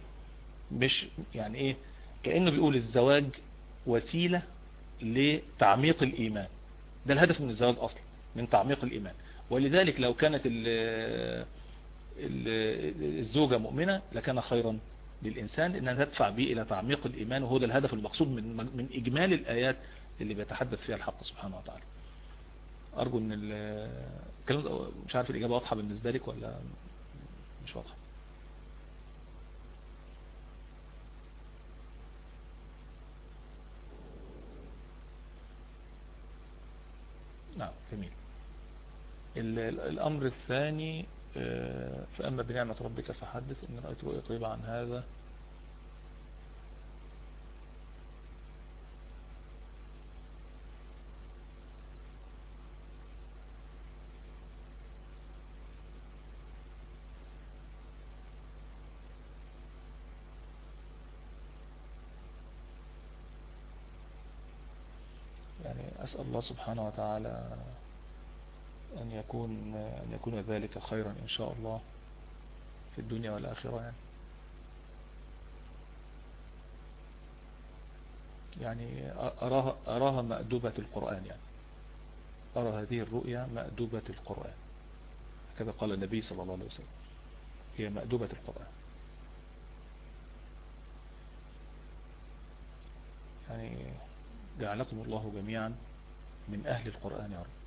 مش يعني إيه؟ كأنه بيقول الزواج وسيلة لتعميق الإيمان. ده الهدف من الزواج أصلا من تعميق الإيمان. ولذلك لو كانت الزوجة مؤمنة لكان خيرا للإنسان إنها تدفع به إلى تعميق الإيمان وهو ده الهدف المقصود من, من إجمال الآيات اللي بيتحدث فيها الحق سبحانه وتعالى. أرجو أن الكلام مش عارف الإجابة واضحة بالنسبة لك ولا مش واضحة؟ نعم جميل. الأمر الثاني فأما بنعمة ربك فحدث إن رأيت رؤية طيبة عن هذا. يعني أسأل الله سبحانه وتعالى أن يكون أن يكون ذلك خيرا إن شاء الله في الدنيا والآخرة يعني. يعني أراها, أراها مأدوبة القرآن يعني. أرى هذه الرؤيا مأدوبة القرآن. كذا قال النبي صلى الله عليه وسلم. هي مأدوبة القرآن. يعني جعلكم الله جميعا من أهل القرآن يا رب.